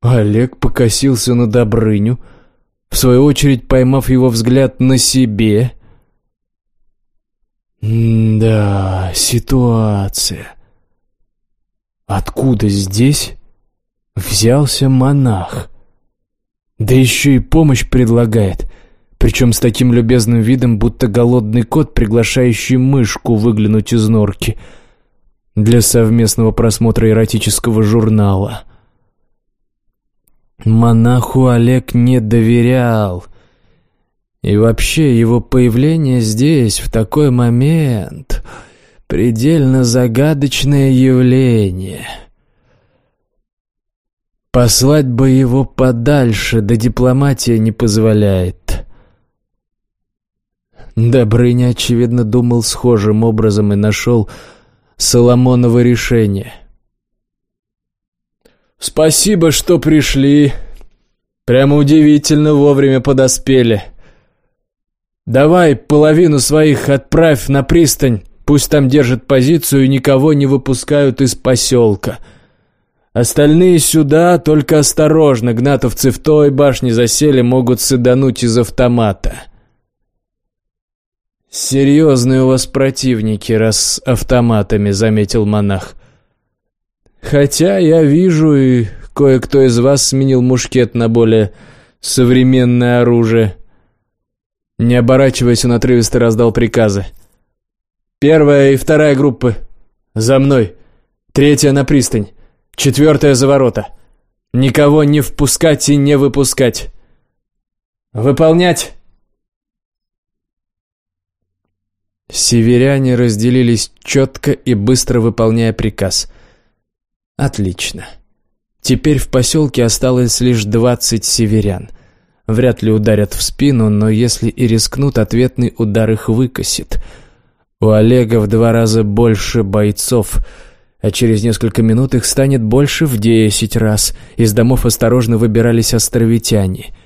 Олег покосился на Добрыню, в свою очередь поймав его взгляд на себе, да, ситуация. Откуда здесь взялся монах? Да еще и помощь предлагает, причем с таким любезным видом, будто голодный кот, приглашающий мышку выглянуть из норки для совместного просмотра эротического журнала. Монаху Олег не доверял — и вообще его появление здесь, в такой момент, предельно загадочное явление. Послать бы его подальше, да дипломатия не позволяет. Добрыня, очевидно, думал схожим образом и нашел Соломоново решение. «Спасибо, что пришли», Прямо удивительно вовремя подоспели. Давай половину своих отправь на пристань, пусть там держат позицию и никого не выпускают из поселка. Остальные сюда, только осторожно, гнатовцы в той башне засели, могут садануть из автомата. «Серьезные у вас противники, раз автоматами», — заметил монах. «Хотя я вижу, и кое-кто из вас сменил мушкет на более современное оружие». Не оборачиваясь, он отрывисто раздал приказы. «Первая и вторая группы. За мной. Третья на пристань. Четвертая за ворота. Никого не впускать и не выпускать. Выполнять!» Северяне разделились четко и быстро выполняя приказ. Отлично. Теперь в поселке осталось лишь двадцать северян. Вряд ли ударят в спину, но если и рискнут, ответный удар их выкосит. У Олега в два раза больше бойцов, а через несколько минут их станет больше в десять раз. Из домов осторожно выбирались островитяне —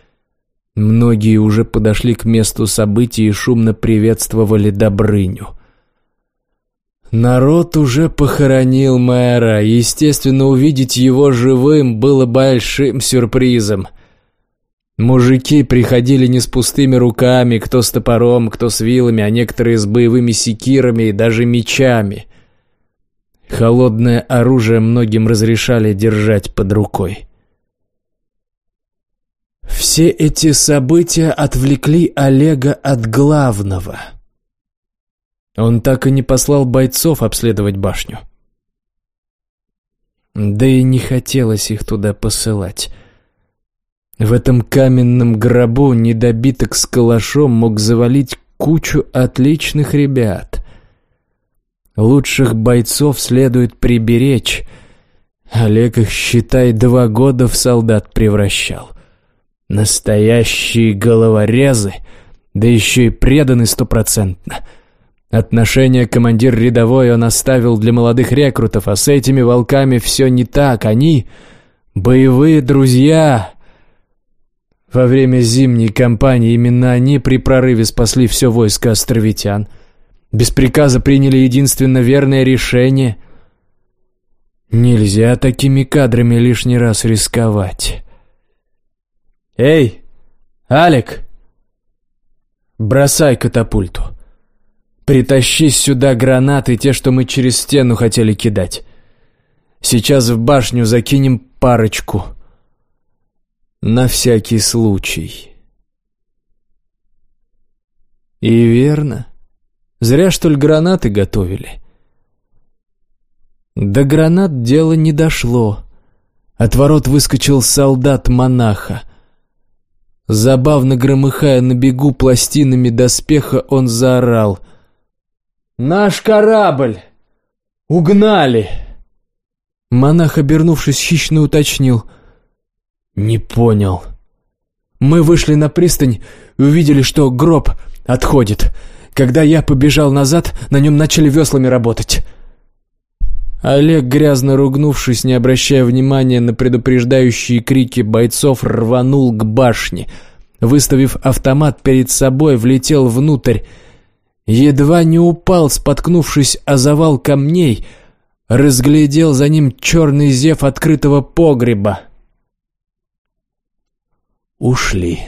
Многие уже подошли к месту событий и шумно приветствовали Добрыню. Народ уже похоронил мэра, естественно, увидеть его живым было большим сюрпризом. Мужики приходили не с пустыми руками, кто с топором, кто с вилами, а некоторые с боевыми секирами и даже мечами. Холодное оружие многим разрешали держать под рукой. Все эти события отвлекли Олега от главного. Он так и не послал бойцов обследовать башню. Да и не хотелось их туда посылать. В этом каменном гробу недобиток с калашом мог завалить кучу отличных ребят. Лучших бойцов следует приберечь. Олег их, считай, два года в солдат превращал. Настоящие головорезы, да еще и преданы стопроцентно. Отношение командир рядовой он оставил для молодых рекрутов, а с этими волками все не так. Они — боевые друзья. Во время зимней кампании именно они при прорыве спасли все войско островитян. Без приказа приняли единственно верное решение. Нельзя такими кадрами лишний раз рисковать. «Эй, Алик! Бросай катапульту. Притащи сюда гранаты, те, что мы через стену хотели кидать. Сейчас в башню закинем парочку. На всякий случай». И верно. Зря, что ли, гранаты готовили. До гранат дело не дошло. От ворот выскочил солдат монаха — Забавно громыхая на бегу пластинами доспеха, он заорал. «Наш корабль! Угнали!» Монах, обернувшись, хищно уточнил. «Не понял». Мы вышли на пристань и увидели, что гроб отходит. Когда я побежал назад, на нем начали веслами работать. Олег, грязно ругнувшись, не обращая внимания на предупреждающие крики бойцов, рванул к башне. Выставив автомат перед собой, влетел внутрь. Едва не упал, споткнувшись о завал камней, разглядел за ним черный зев открытого погреба. Ушли.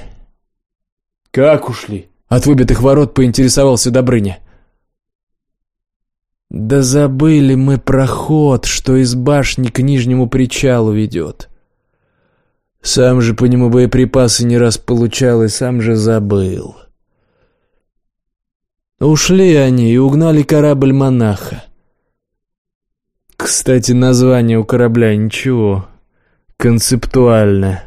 «Как ушли?» От выбитых ворот поинтересовался Добрыня. Да забыли мы проход, что из башни к нижнему причалу ведет. Сам же по нему боеприпасы не раз получал и сам же забыл. Ушли они и угнали корабль монаха. Кстати, название у корабля ничего, концептуальное.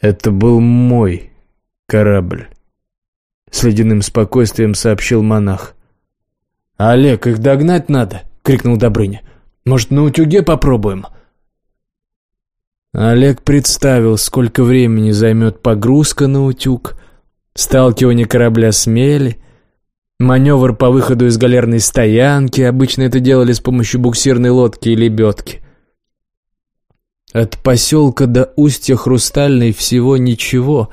Это был мой корабль. С ледяным спокойствием сообщил монах. «Олег, их догнать надо!» — крикнул Добрыня. «Может, на утюге попробуем?» Олег представил, сколько времени займет погрузка на утюг, сталкивание корабля с мели, маневр по выходу из галерной стоянки, обычно это делали с помощью буксирной лодки и лебедки. От поселка до устья Хрустальной всего ничего.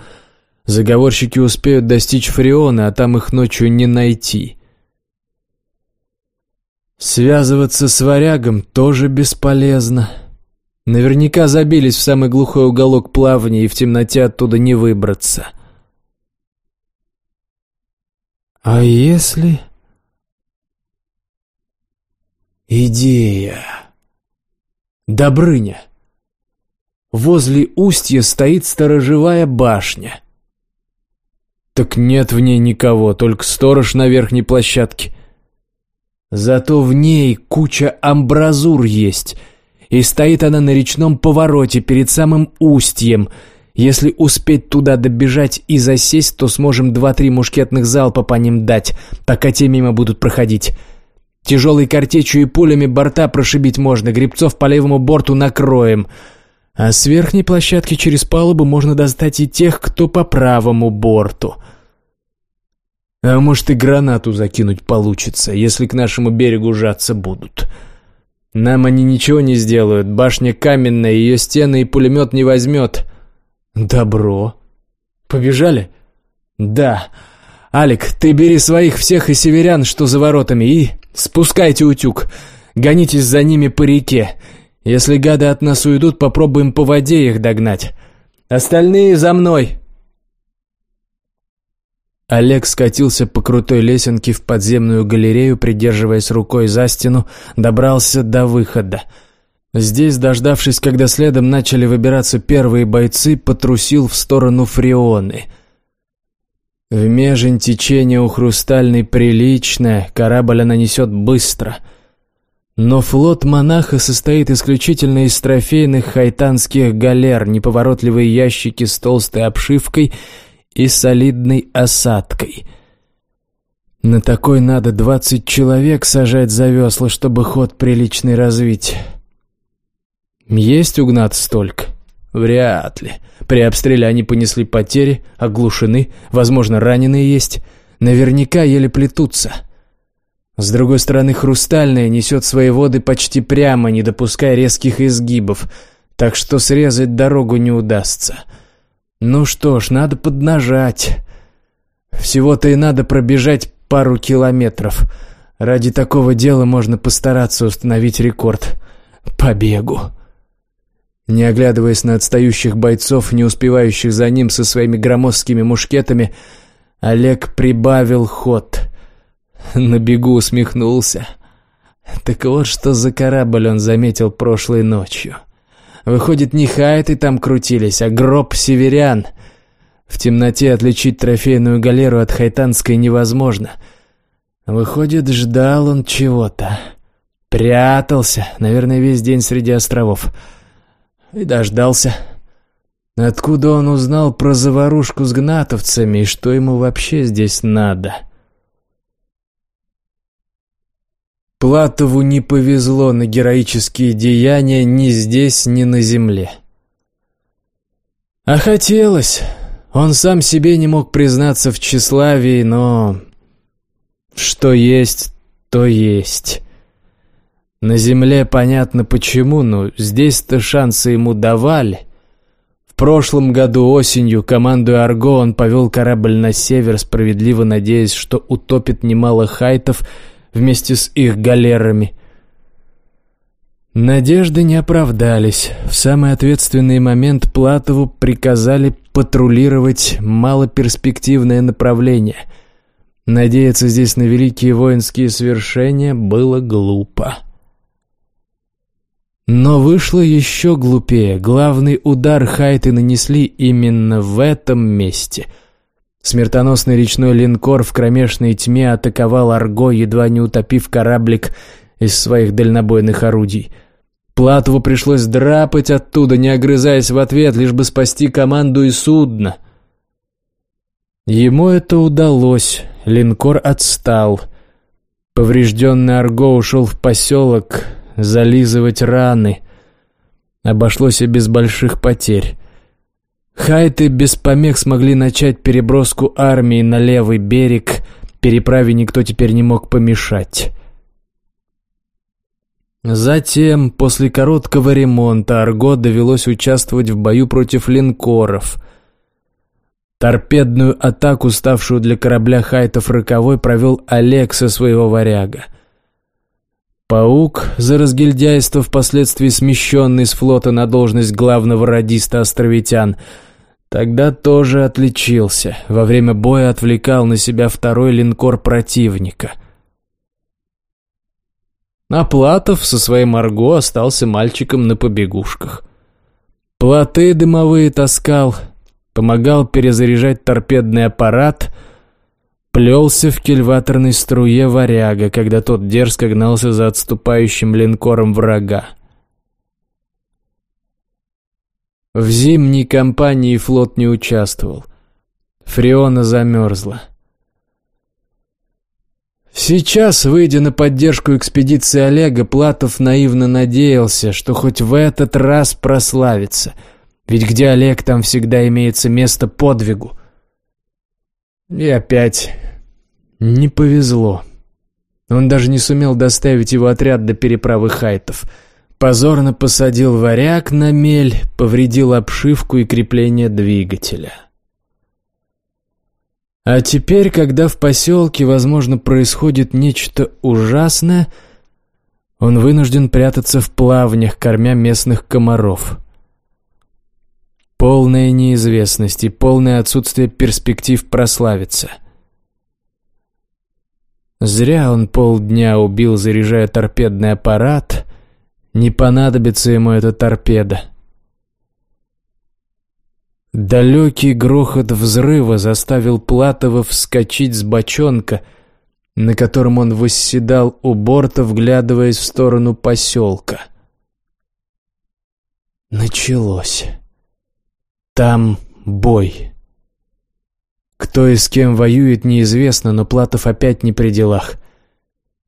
Заговорщики успеют достичь Фреона, а там их ночью не найти. Связываться с варягом тоже бесполезно. Наверняка забились в самый глухой уголок плавания, и в темноте оттуда не выбраться. А если... Идея. Добрыня. Возле устья стоит сторожевая башня. Так нет в ней никого, только сторож на верхней площадке. Зато в ней куча амбразур есть, и стоит она на речном повороте перед самым устьем. Если успеть туда добежать и засесть, то сможем два-три мушкетных залпа по ним дать, пока те мимо будут проходить. Тяжелой картечью и пулями борта прошибить можно, грибцов по левому борту накроем. А с верхней площадки через палубу можно достать и тех, кто по правому борту. А может и гранату закинуть получится, если к нашему берегу жаться будут. Нам они ничего не сделают, башня каменная, ее стены и пулемет не возьмет. Добро. Побежали? Да. Алик, ты бери своих всех и северян, что за воротами, и спускайте утюг. Гонитесь за ними по реке. Если гады от нас уйдут, попробуем по воде их догнать. Остальные за мной!» Олег скатился по крутой лесенке в подземную галерею, придерживаясь рукой за стену, добрался до выхода. Здесь, дождавшись, когда следом начали выбираться первые бойцы, потрусил в сторону Фреоны. В межень течение у Хрустальной приличное, корабль она несет быстро — но флот монаха состоит исключительно из трофейных хайтанских галер, неповоротливые ящики с толстой обшивкой и солидной осадкой. На такой надо двадцать человек сажать за весла, чтобы ход приличный развить. Есть у Гнат столько? Вряд ли. При обстреле они понесли потери, оглушены, возможно, раненые есть. Наверняка еле плетутся. — с другой стороны, хрустальная несет свои воды почти прямо, не допуская резких изгибов, так что срезать дорогу не удастся. Ну что ж, надо поднажать. Всего-то и надо пробежать пару километров. Ради такого дела можно постараться установить рекорд по бегу. Не оглядываясь на отстающих бойцов, не успевающих за ним со своими громоздкими мушкетами, Олег прибавил ход — На бегу усмехнулся. Так вот, что за корабль он заметил прошлой ночью. Выходит, не хайты там крутились, а гроб северян. В темноте отличить трофейную галеру от хайтанской невозможно. Выходит, ждал он чего-то. Прятался, наверное, весь день среди островов. И дождался. Откуда он узнал про заварушку с гнатовцами и что ему вообще здесь надо?» Платову не повезло на героические деяния ни здесь, ни на земле. А хотелось. Он сам себе не мог признаться в тщеславии, но... Что есть, то есть. На земле понятно почему, но здесь-то шансы ему давали. В прошлом году осенью, командуя Арго, он повел корабль на север, справедливо надеясь, что утопит немало хайтов вместе с их галерами. Надежды не оправдались. В самый ответственный момент Платову приказали патрулировать малоперспективное направление. Надеяться здесь на великие воинские свершения было глупо. Но вышло еще глупее. Главный удар Хайты нанесли именно в этом месте — Смертоносный речной линкор в кромешной тьме атаковал Арго, едва не утопив кораблик из своих дальнобойных орудий. Платову пришлось драпать оттуда, не огрызаясь в ответ, лишь бы спасти команду и судно. Ему это удалось, линкор отстал. Поврежденный Арго ушел в поселок зализывать раны. Обошлось и без больших потерь. Хайты без помех смогли начать переброску армии на левый берег, переправе никто теперь не мог помешать. Затем, после короткого ремонта, Арго довелось участвовать в бою против линкоров. Торпедную атаку, ставшую для корабля Хайтов роковой, провел Олег со своего варяга. Паук, за разгильдяйство впоследствии смещенный с флота на должность главного радиста островитян, тогда тоже отличился. Во время боя отвлекал на себя второй линкор противника — а Платов со своим арго остался мальчиком на побегушках. Плоты дымовые таскал, помогал перезаряжать торпедный аппарат, плелся в кильваторной струе варяга, когда тот дерзко гнался за отступающим линкором врага. В зимней кампании флот не участвовал. Фреона замерзла. Сейчас, выйдя на поддержку экспедиции Олега, Платов наивно надеялся, что хоть в этот раз прославится. Ведь где Олег, там всегда имеется место подвигу. И опять не повезло. Он даже не сумел доставить его отряд до переправы хайтов. Позорно посадил варяг на мель, повредил обшивку и крепление двигателя. А теперь, когда в поселке, возможно, происходит нечто ужасное, он вынужден прятаться в плавнях, кормя местных комаров. Полная неизвестность и полное отсутствие перспектив прославиться. Зря он полдня убил, заряжая торпедный аппарат. Не понадобится ему эта торпеда. Далекий грохот взрыва заставил Платова вскочить с бочонка, на котором он восседал у борта, вглядываясь в сторону поселка. Началось. Там бой. Кто и с кем воюет, неизвестно, но Платов опять не при делах.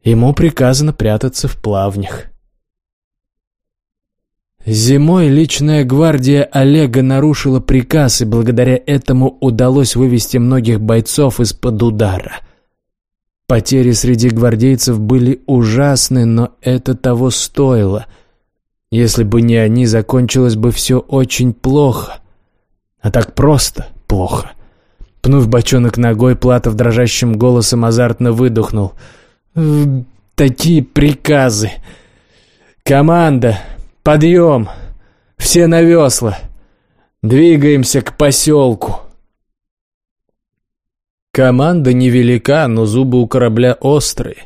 Ему приказано прятаться в плавнях. Зимой личная гвардия Олега нарушила приказ, и благодаря этому удалось вывести многих бойцов из-под удара. Потери среди гвардейцев были ужасны, но это того стоило. Если бы не они, закончилось бы все очень плохо. А так просто плохо. Пнув бочонок ногой, Платов дрожащим голосом азартно выдохнул. «Такие приказы! Команда, Подъем! Все на весла! Двигаемся к поселку!» Команда невелика, но зубы у корабля острые.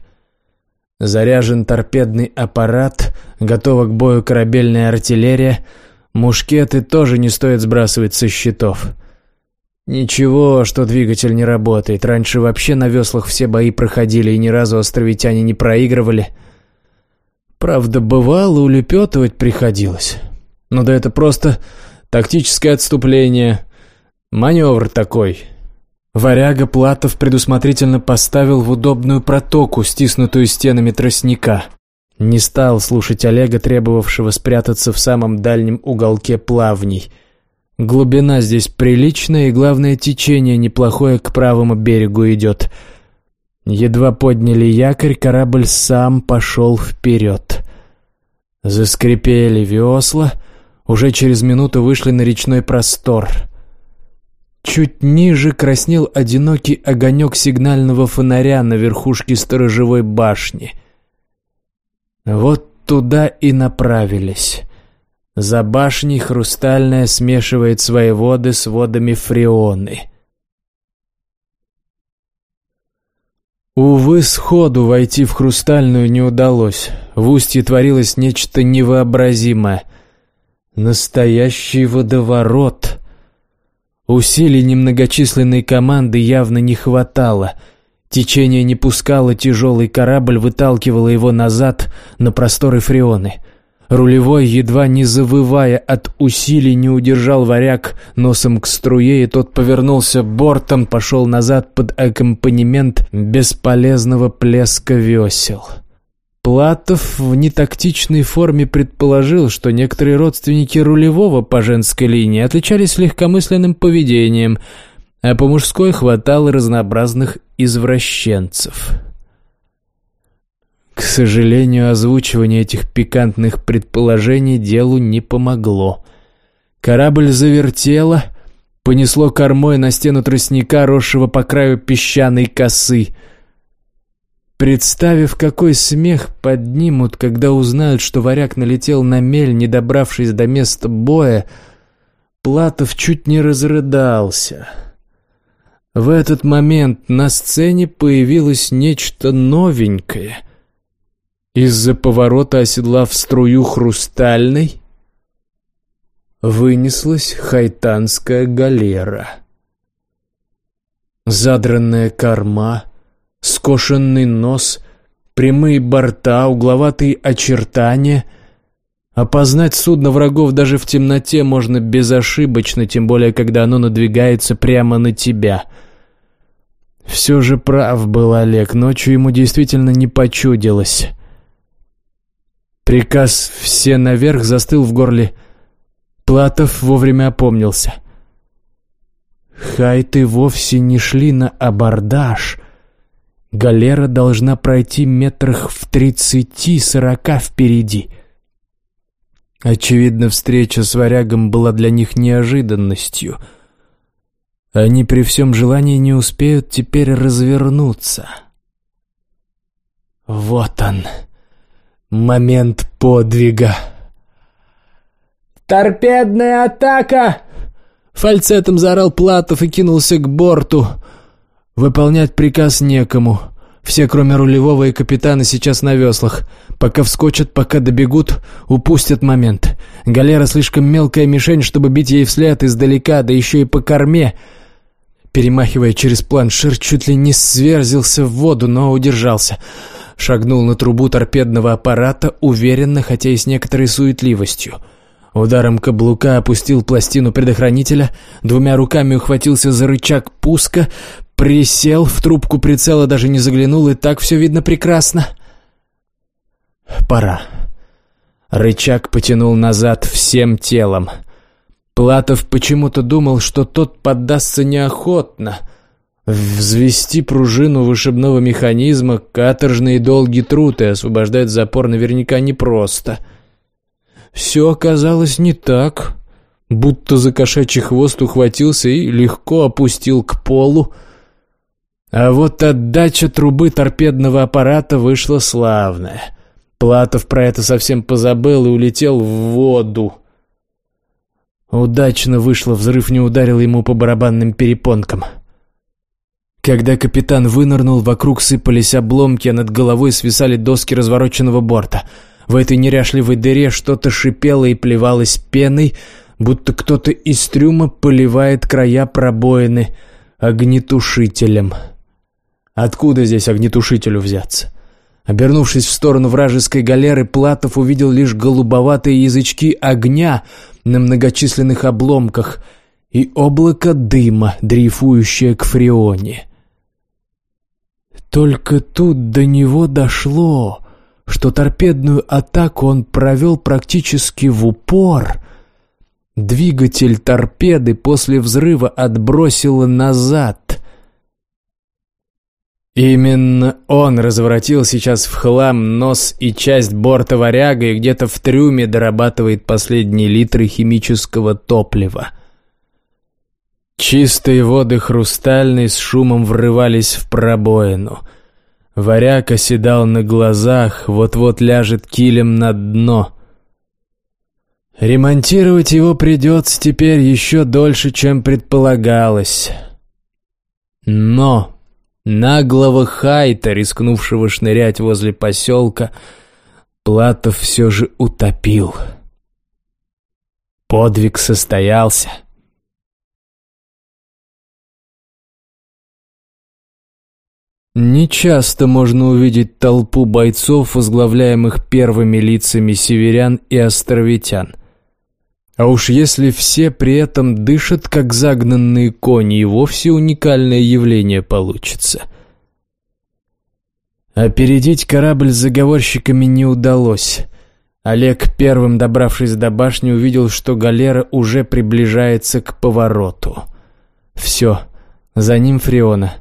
Заряжен торпедный аппарат, готова к бою корабельная артиллерия. Мушкеты тоже не стоит сбрасывать со счетов. Ничего, что двигатель не работает. Раньше вообще на веслах все бои проходили, и ни разу островитяне не проигрывали — Правда, бывало, улепетывать приходилось. Но да это просто тактическое отступление. Маневр такой. Варяга Платов предусмотрительно поставил в удобную протоку, стиснутую стенами тростника. Не стал слушать Олега, требовавшего спрятаться в самом дальнем уголке плавней. Глубина здесь приличная, и главное, течение неплохое к правому берегу идет — Едва подняли якорь, корабль сам пошел вперед. Заскрипели весла, уже через минуту вышли на речной простор. Чуть ниже краснел одинокий огонек сигнального фонаря на верхушке сторожевой башни. Вот туда и направились. За башней хрустальная смешивает свои воды с водами фреоны. Увы, сходу войти в Хрустальную не удалось. В устье творилось нечто невообразимое. Настоящий водоворот. Усилий немногочисленной команды явно не хватало. Течение не пускало тяжелый корабль, выталкивало его назад на просторы Фреоны — Рулевой, едва не завывая от усилий, не удержал варяг носом к струе, и тот повернулся бортом, пошел назад под аккомпанемент бесполезного плеска весел. Платов в нетактичной форме предположил, что некоторые родственники рулевого по женской линии отличались легкомысленным поведением, а по мужской хватало разнообразных извращенцев. К сожалению, озвучивание этих пикантных предположений делу не помогло. Корабль завертело, понесло кормой на стену тростника, росшего по краю песчаной косы. Представив, какой смех поднимут, когда узнают, что варяг налетел на мель, не добравшись до места боя, Платов чуть не разрыдался. В этот момент на сцене появилось нечто новенькое. Из-за поворота, оседлав струю хрустальной, вынеслась хайтанская галера. Задранная корма, скошенный нос, прямые борта, угловатые очертания — Опознать судно врагов даже в темноте можно безошибочно, тем более, когда оно надвигается прямо на тебя. Все же прав был Олег, ночью ему действительно не почудилось. Приказ «все наверх» застыл в горле. Платов вовремя опомнился. Хайты вовсе не шли на абордаж. Галера должна пройти метрах в тридцати-сорока впереди — Очевидно, встреча с варягом была для них неожиданностью. Они при всем желании не успеют теперь развернуться. Вот он, момент подвига. «Торпедная атака!» Фальцетом заорал Платов и кинулся к борту. Выполнять приказ некому. Все, кроме рулевого и капитана, сейчас на веслах. Пока вскочат, пока добегут, упустят момент. Галера слишком мелкая мишень, чтобы бить ей вслед издалека, да еще и по корме. Перемахивая через планшир, чуть ли не сверзился в воду, но удержался. Шагнул на трубу торпедного аппарата, уверенно, хотя и с некоторой суетливостью. Ударом каблука опустил пластину предохранителя, двумя руками ухватился за рычаг пуска, Присел, в трубку прицела даже не заглянул, и так все видно прекрасно. Пора. Рычаг потянул назад всем телом. Платов почему-то думал, что тот поддастся неохотно. Взвести пружину вышибного механизма — каторжный и долгий труд, и освобождать запор наверняка непросто. Все оказалось не так. Будто за кошачий хвост ухватился и легко опустил к полу, а вот отдача трубы торпедного аппарата вышла славная. Платов про это совсем позабыл и улетел в воду. Удачно вышло, взрыв не ударил ему по барабанным перепонкам. Когда капитан вынырнул, вокруг сыпались обломки, а над головой свисали доски развороченного борта. В этой неряшливой дыре что-то шипело и плевалось пеной, будто кто-то из трюма поливает края пробоины огнетушителем. Откуда здесь огнетушителю взяться? Обернувшись в сторону вражеской галеры, Платов увидел лишь голубоватые язычки огня на многочисленных обломках и облако дыма, дрейфующее к фреоне. Только тут до него дошло, что торпедную атаку он провел практически в упор. Двигатель торпеды после взрыва отбросило назад, Именно он разворотил сейчас в хлам нос и часть борта варяга и где-то в трюме дорабатывает последние литры химического топлива. Чистые воды хрустальной с шумом врывались в пробоину. Варяг оседал на глазах, вот-вот ляжет килем на дно. Ремонтировать его придется теперь еще дольше, чем предполагалось. Но... Наглого хайта, рискнувшего шнырять возле поселка, Платов все же утопил. Подвиг состоялся. Нечасто можно увидеть толпу бойцов, возглавляемых первыми лицами северян и островитян. А уж если все при этом дышат, как загнанные кони, и вовсе уникальное явление получится. Опередить корабль с заговорщиками не удалось. Олег, первым добравшись до башни, увидел, что галера уже приближается к повороту. Все, за ним Фреона.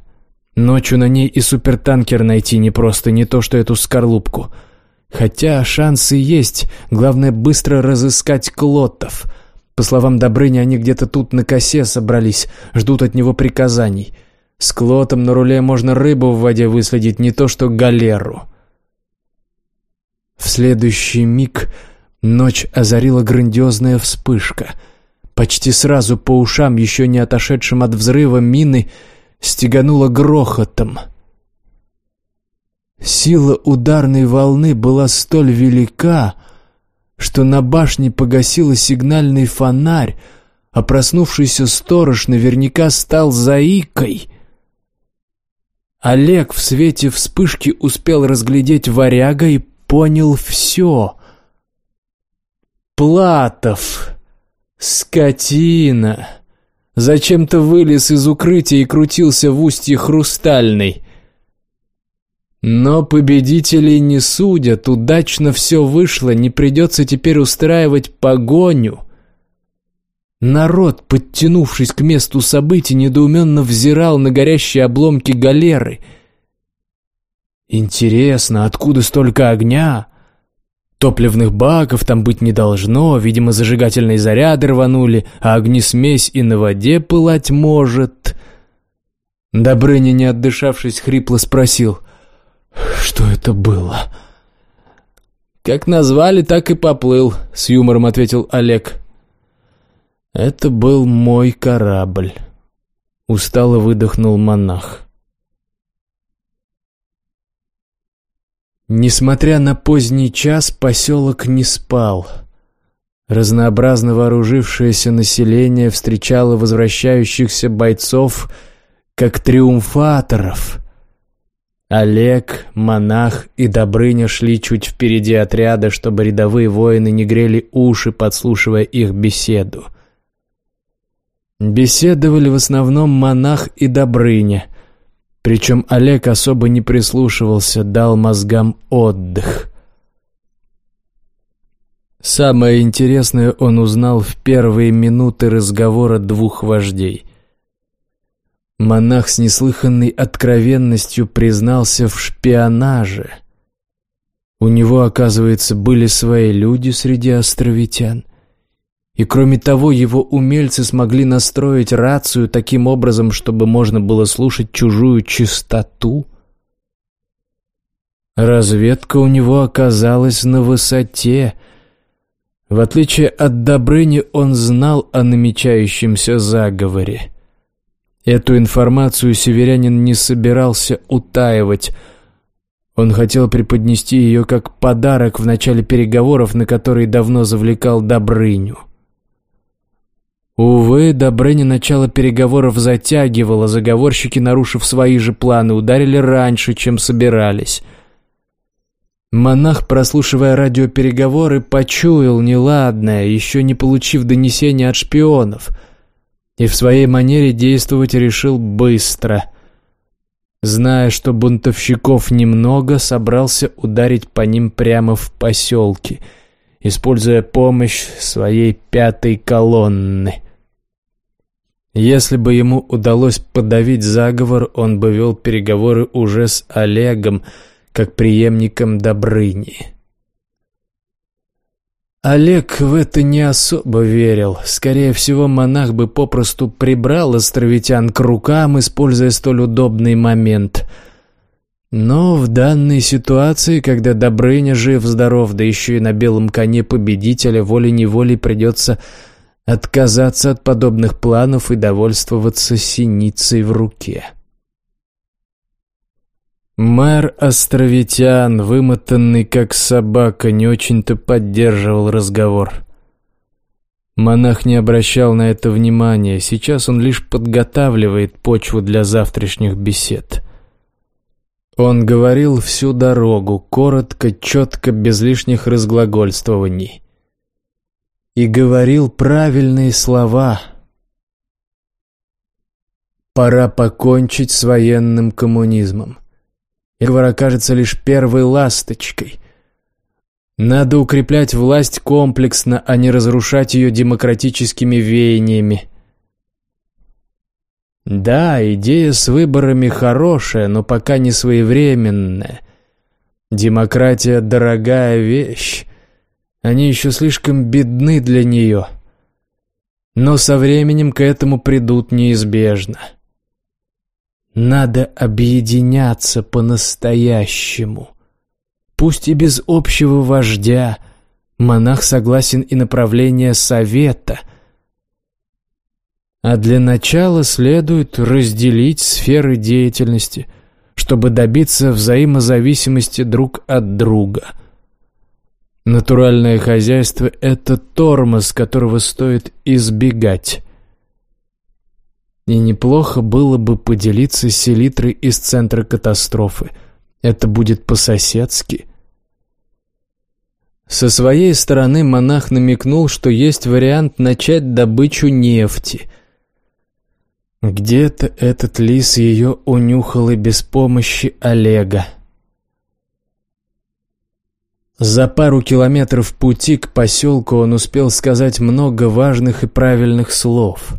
Ночью на ней и супертанкер найти не просто, не то что эту скорлупку. Хотя шансы есть, главное быстро разыскать Клоттов. По словам Добрыни, они где-то тут на косе собрались, ждут от него приказаний. С Клотом на руле можно рыбу в воде выследить, не то что галеру. В следующий миг ночь озарила грандиозная вспышка. Почти сразу по ушам, еще не отошедшим от взрыва мины, стегануло грохотом. Сила ударной волны была столь велика, что на башне погасила сигнальный фонарь, а проснувшийся сторож наверняка стал заикой. Олег в свете вспышки успел разглядеть варяга и понял все. Платов, скотина, зачем-то вылез из укрытия и крутился в устье хрустальной. Но победителей не судят, удачно все вышло, не придется теперь устраивать погоню. Народ, подтянувшись к месту событий, недоуменно взирал на горящие обломки галеры — Интересно, откуда столько огня? Топливных баков там быть не должно, видимо, зажигательные заряды рванули, а огнесмесь и на воде пылать может. Добрыня, не отдышавшись, хрипло спросил, что это было? «Как назвали, так и поплыл», — с юмором ответил Олег. «Это был мой корабль», — устало выдохнул монах. Несмотря на поздний час, поселок не спал. Разнообразно вооружившееся население встречало возвращающихся бойцов как триумфаторов. Олег, монах и Добрыня шли чуть впереди отряда, чтобы рядовые воины не грели уши, подслушивая их беседу. Беседовали в основном монах и Добрыня — причем Олег особо не прислушивался, дал мозгам отдых. Самое интересное он узнал в первые минуты разговора двух вождей. Монах с неслыханной откровенностью признался в шпионаже. У него, оказывается, были свои люди среди островитян. И кроме того, его умельцы смогли настроить рацию таким образом, чтобы можно было слушать чужую чистоту. Разведка у него оказалась на высоте. В отличие от Добрыни, он знал о намечающемся заговоре. Эту информацию северянин не собирался утаивать. Он хотел преподнести ее как подарок в начале переговоров, на которые давно завлекал Добрыню. Увы, Добрыня начало переговоров затягивало, заговорщики, нарушив свои же планы, ударили раньше, чем собирались. Монах, прослушивая радиопереговоры, почуял неладное, еще не получив донесения от шпионов, и в своей манере действовать решил быстро. Зная, что бунтовщиков немного, собрался ударить по ним прямо в поселке, используя помощь своей пятой колонны — если бы ему удалось подавить заговор, он бы вел переговоры уже с Олегом, как преемником Добрыни. Олег в это не особо верил. Скорее всего, монах бы попросту прибрал островитян к рукам, используя столь удобный момент. Но в данной ситуации, когда Добрыня жив-здоров, да еще и на белом коне победителя, волей-неволей придется отказаться от подобных планов и довольствоваться синицей в руке. Мэр Островитян, вымотанный как собака, не очень-то поддерживал разговор. Монах не обращал на это внимания, сейчас он лишь подготавливает почву для завтрашних бесед. Он говорил всю дорогу, коротко, четко, без лишних разглагольствований и говорил правильные слова. Пора покончить с военным коммунизмом. Игвар окажется лишь первой ласточкой. Надо укреплять власть комплексно, а не разрушать ее демократическими веяниями. Да, идея с выборами хорошая, но пока не своевременная. Демократия – дорогая вещь. Они еще слишком бедны для нее. Но со временем к этому придут неизбежно. Надо объединяться по-настоящему. Пусть и без общего вождя. Монах согласен и направление совета. А для начала следует разделить сферы деятельности, чтобы добиться взаимозависимости друг от друга. Натуральное хозяйство – это тормоз, которого стоит избегать. И неплохо было бы поделиться селитрой из центра катастрофы. Это будет по-соседски. Со своей стороны монах намекнул, что есть вариант начать добычу нефти. Где-то этот лис ее унюхал и без помощи Олега. За пару километров пути к поселку он успел сказать много важных и правильных слов.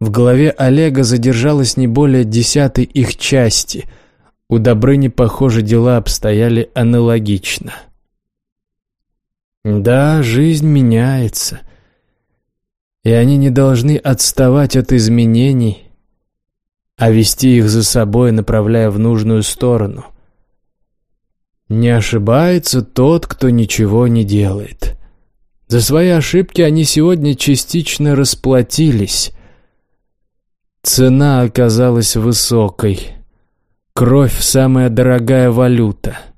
В голове Олега задержалось не более десятой их части. У Добрыни, похоже, дела обстояли аналогично. — да, жизнь меняется. И они не должны отставать от изменений, а вести их за собой, направляя в нужную сторону. Не ошибается тот, кто ничего не делает. За свои ошибки они сегодня частично расплатились. Цена оказалась высокой. Кровь – самая дорогая валюта –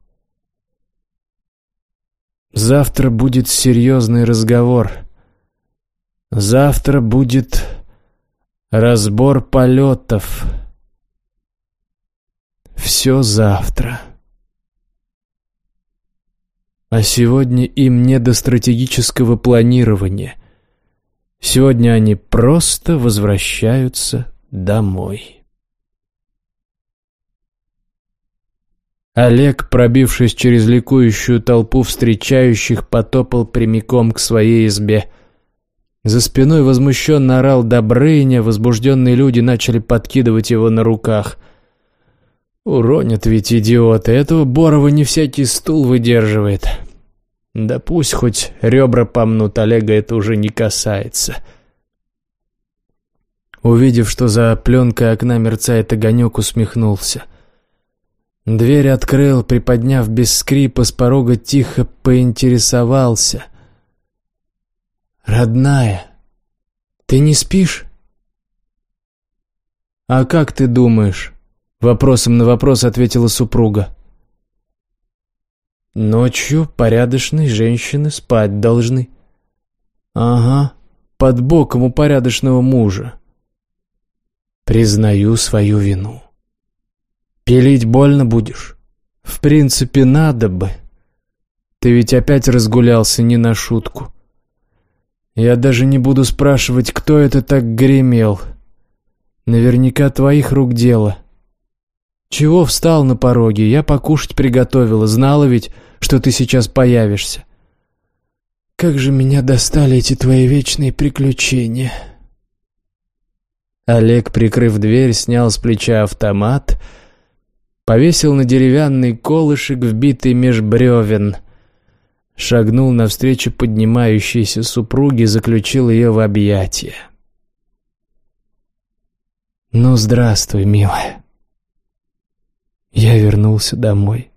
Завтра будет серьезный разговор. Завтра будет разбор полетов. Все завтра. А сегодня им не до стратегического планирования. Сегодня они просто возвращаются домой. Олег, пробившись через ликующую толпу встречающих, потопал прямиком к своей избе. За спиной возмущенно орал Добрыня, возбужденные люди начали подкидывать его на руках. Уронят ведь идиоты, этого Борова не всякий стул выдерживает. Да пусть хоть ребра помнут, Олега это уже не касается. Увидев, что за пленкой окна мерцает огонек, усмехнулся — Дверь открыл, приподняв без скрипа, с порога тихо поинтересовался. «Родная, ты не спишь?» «А как ты думаешь?» Вопросом на вопрос ответила супруга. «Ночью порядочные женщины спать должны». «Ага, под боком у порядочного мужа». «Признаю свою вину». Пилить больно будешь? В принципе, надо бы. Ты ведь опять разгулялся не на шутку. Я даже не буду спрашивать, кто это так гремел. Наверняка твоих рук дело. Чего встал на пороге? Я покушать приготовила, знала ведь, что ты сейчас появишься. Как же меня достали эти твои вечные приключения. Олег, прикрыв дверь, снял с плеча автомат — повесил на деревянный колышек, вбитый меж бревен. Шагнул навстречу поднимающейся супруге, заключил ее в объятия. «Ну, здравствуй, милая. Я вернулся домой».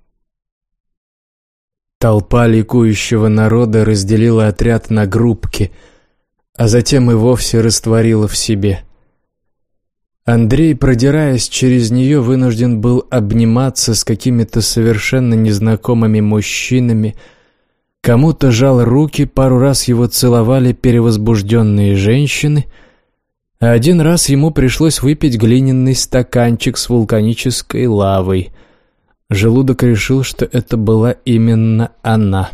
Толпа ликующего народа разделила отряд на группки, а затем и вовсе растворила в себе – Андрей, продираясь через нее, вынужден был обниматься с какими-то совершенно незнакомыми мужчинами. Кому-то жал руки, пару раз его целовали перевозбужденные женщины, один раз ему пришлось выпить глиняный стаканчик с вулканической лавой. Желудок решил, что это была именно она.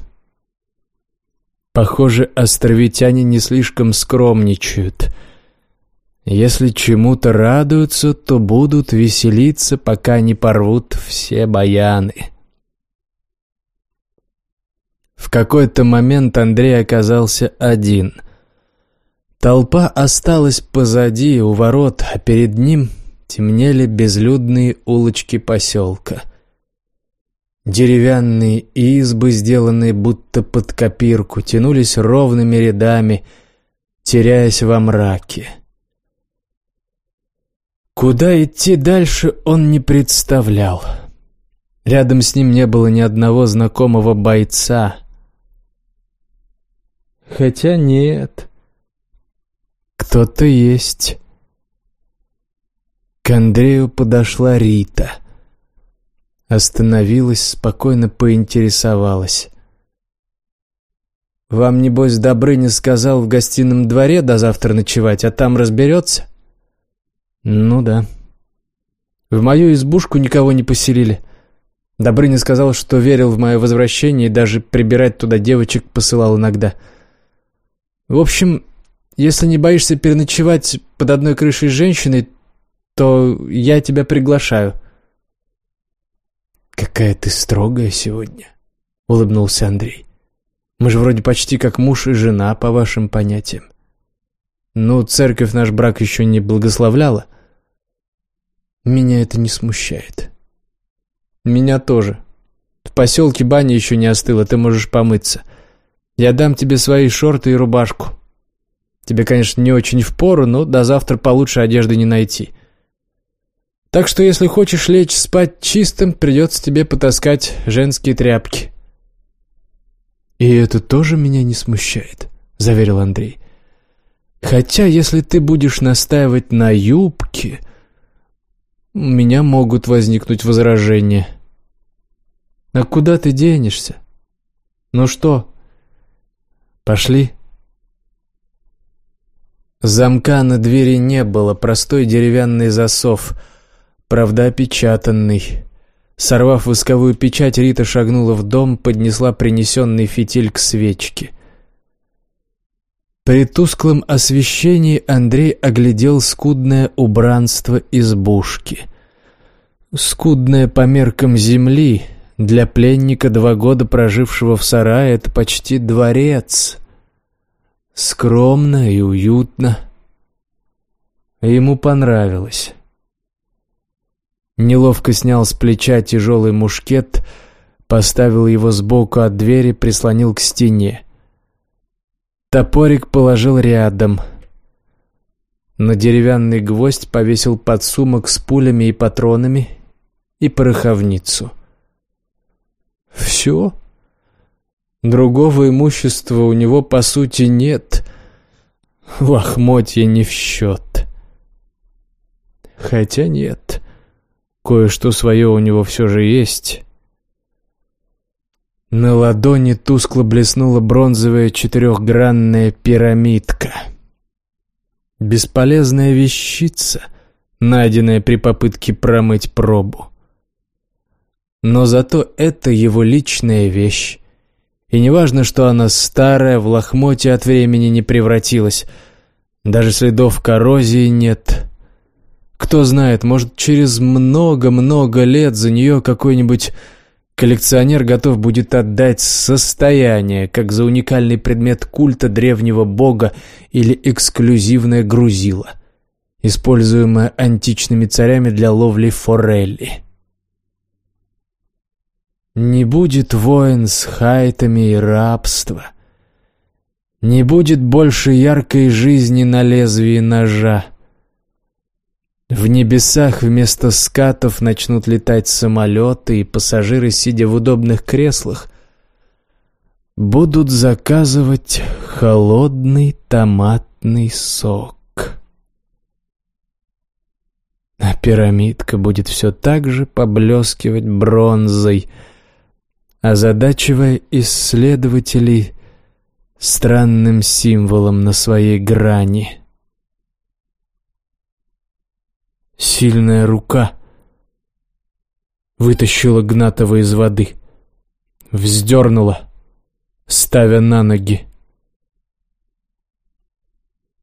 Похоже, островитяне не слишком скромничают — если чему-то радуются, то будут веселиться, пока не порвут все баяны. В какой-то момент Андрей оказался один. Толпа осталась позади, у ворот, а перед ним темнели безлюдные улочки поселка. Деревянные избы, сделанные будто под копирку, тянулись ровными рядами, теряясь во мраке. Куда идти дальше он не представлял. Рядом с ним не было ни одного знакомого бойца. Хотя нет, кто-то есть. К Андрею подошла Рита. Остановилась, спокойно поинтересовалась. «Вам, небось, Добрыня сказал в гостином дворе до завтра ночевать, а там разберется?» «Ну да». «В мою избушку никого не поселили. Добрыня сказал, что верил в мое возвращение и даже прибирать туда девочек посылал иногда. В общем, если не боишься переночевать под одной крышей с женщиной, то я тебя приглашаю». «Какая ты строгая сегодня», — улыбнулся Андрей. «Мы же вроде почти как муж и жена, по вашим понятиям. Ну, церковь наш брак еще не благословляла. Меня это не смущает». «Меня тоже. В поселке баня еще не остыла, ты можешь помыться. Я дам тебе свои шорты и рубашку. Тебе, конечно, не очень впору, но до завтра получше одежды не найти». Так что если хочешь лечь спать чистым, придется тебе потаскать женские тряпки». «И это тоже меня не смущает», — заверил Андрей. «Хотя, если ты будешь настаивать на юбке, у меня могут возникнуть возражения». «А куда ты денешься?» «Ну что, пошли?» Замка на двери не было, простой деревянный засов — правда опечатанный. Сорвав восковую печать, Рита шагнула в дом, поднесла принесенный фитиль к свечке. При тусклом освещении Андрей оглядел скудное убранство избушки. Скудное по меркам земли, для пленника, два года прожившего в сарае, это почти дворец. Скромно и уютно. Ему понравилось. Неловко снял с плеча тяжелый мушкет, поставил его сбоку от двери, прислонил к стене. Топорик положил рядом. На деревянный гвоздь повесил подсумок с пулями и патронами и пороховницу. Все. Другого имущества у него, по сути, нет. Лохмотья не в счет. Хотя нет. Кое-что свое у него все же есть. На ладони тускло блеснула бронзовая четырехгранная пирамидка. Бесполезная вещица, найденная при попытке промыть пробу. Но зато это его личная вещь. И неважно, что она старая, в лохмоте от времени не превратилась. Даже следов коррозии нет. Кто знает, может, через много-много лет за нее какой-нибудь коллекционер готов будет отдать состояние, как за уникальный предмет культа древнего бога или эксклюзивное грузило, используемое античными царями для ловли форелли. Не будет воин с хайтами и рабства. Не будет больше яркой жизни на лезвии ножа. В небесах вместо скатов начнут летать самолеты, и пассажиры, сидя в удобных креслах, будут заказывать холодный томатный сок. А пирамидка будет все так же поблескивать бронзой, озадачивая исследователей странным символом на своей грани — Сильная рука вытащила Гнатова из воды, вздернула, ставя на ноги.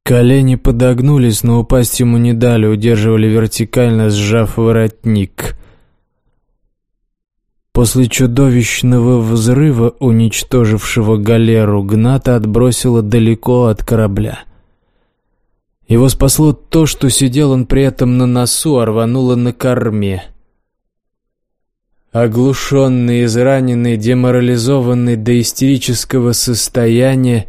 Колени подогнулись, но упасть ему не дали, удерживали вертикально, сжав воротник. После чудовищного взрыва, уничтожившего галеру, Гната отбросило далеко от корабля. Его спасло то, что сидел он при этом на носу, а рвануло на корме. Оглушенный, израненный, деморализованный до истерического состояния,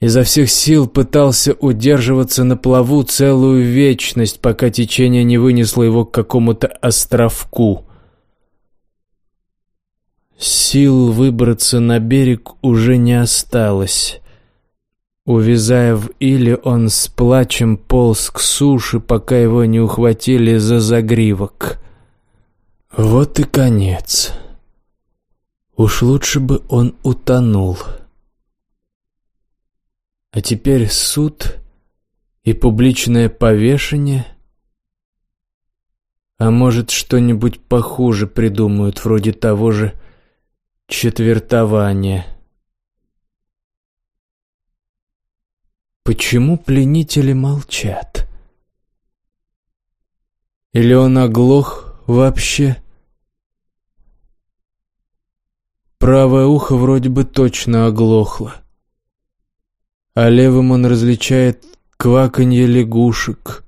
изо всех сил пытался удерживаться на плаву целую вечность, пока течение не вынесло его к какому-то островку. Сил выбраться на берег уже не осталось. Увязая в иле, он с плачем полз к суше, пока его не ухватили за загривок. Вот и конец. Уж лучше бы он утонул. А теперь суд и публичное повешение. А может, что-нибудь похуже придумают, вроде того же четвертования. Почему пленители молчат? Или он оглох вообще? Правое ухо вроде бы точно оглохло, а левым он различает кваканье лягушек.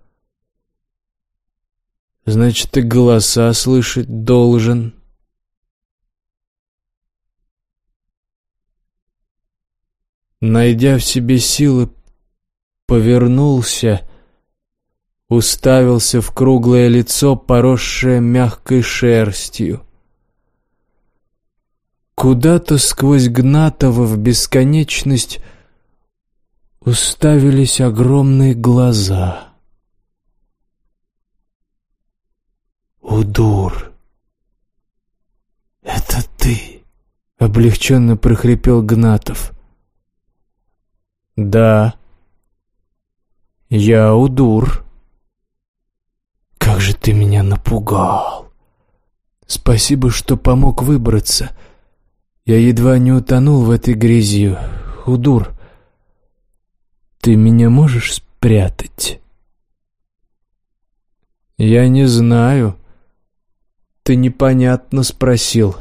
Значит, и голоса слышать должен. Найдя в себе силы повернулся, уставился в круглое лицо, поросшее мягкой шерстью. Куда-то сквозь Гнатова в бесконечность уставились огромные глаза. «Удур, это ты!» — облегченно прохрипел Гнатов. «Да», «Я удур». «Как же ты меня напугал!» «Спасибо, что помог выбраться. Я едва не утонул в этой грязи. Удур, ты меня можешь спрятать?» «Я не знаю. Ты непонятно спросил.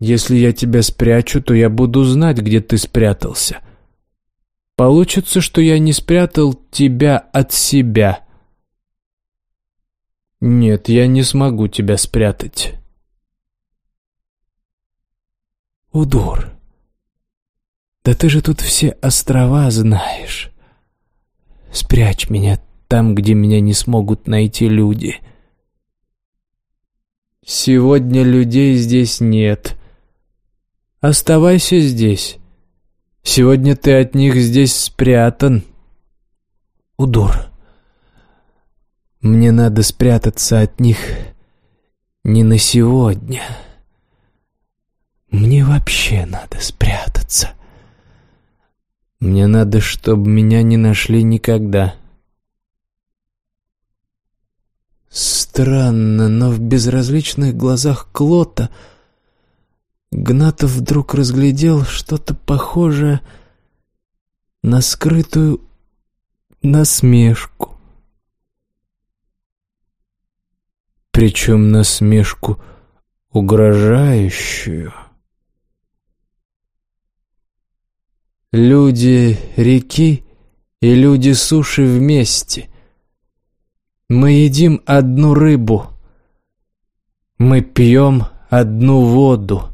Если я тебя спрячу, то я буду знать, где ты спрятался». Получится, что я не спрятал тебя от себя. Нет, я не смогу тебя спрятать. Удор. Да ты же тут все острова знаешь. Спрячь меня там, где меня не смогут найти люди. Сегодня людей здесь нет. Оставайся здесь. Сегодня ты от них здесь спрятан. Удор. Мне надо спрятаться от них не на сегодня. Мне вообще надо спрятаться. Мне надо, чтобы меня не нашли никогда. Странно, но в безразличных глазах Клота — Гнатов вдруг разглядел что-то похожее на скрытую насмешку. Причем насмешку угрожающую. Люди реки и люди суши вместе. Мы едим одну рыбу. Мы пьем одну воду.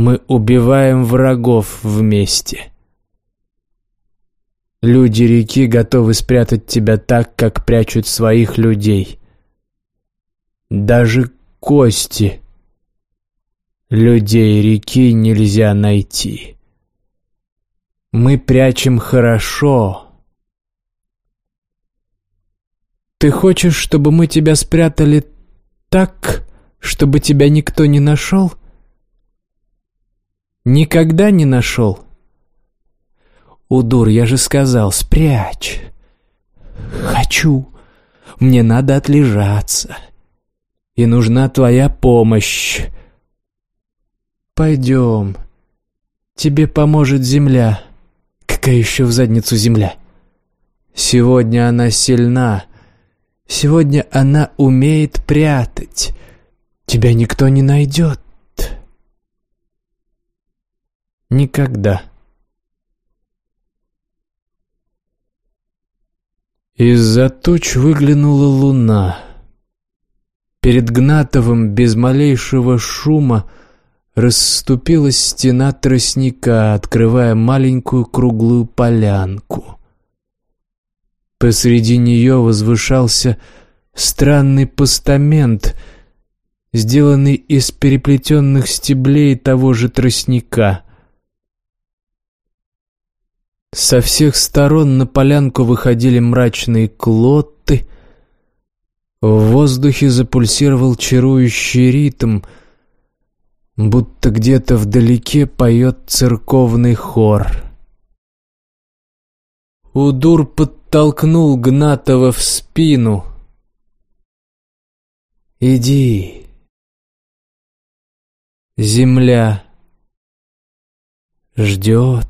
Мы убиваем врагов вместе. Люди реки готовы спрятать тебя так, как прячут своих людей. Даже кости людей реки нельзя найти. Мы прячем хорошо. Ты хочешь, чтобы мы тебя спрятали так, чтобы тебя никто не нашел? — Никогда не нашел? Удур, я же сказал, спрячь. Хочу. Мне надо отлежаться. И нужна твоя помощь. Пойдем. Тебе поможет земля. Какая еще в задницу земля? Сегодня она сильна. Сегодня она умеет прятать. Тебя никто не найдет. Никогда. Из-за туч выглянула луна. Перед Гнатовым без малейшего шума расступилась стена тростника, открывая маленькую круглую полянку. Посреди нее возвышался странный постамент, сделанный из переплетенных стеблей того же тростника. Со всех сторон на полянку выходили мрачные клотты. В воздухе запульсировал чарующий ритм, будто где-то вдалеке поет церковный хор. Удур подтолкнул Гнатова в спину. «Иди, земля ждет».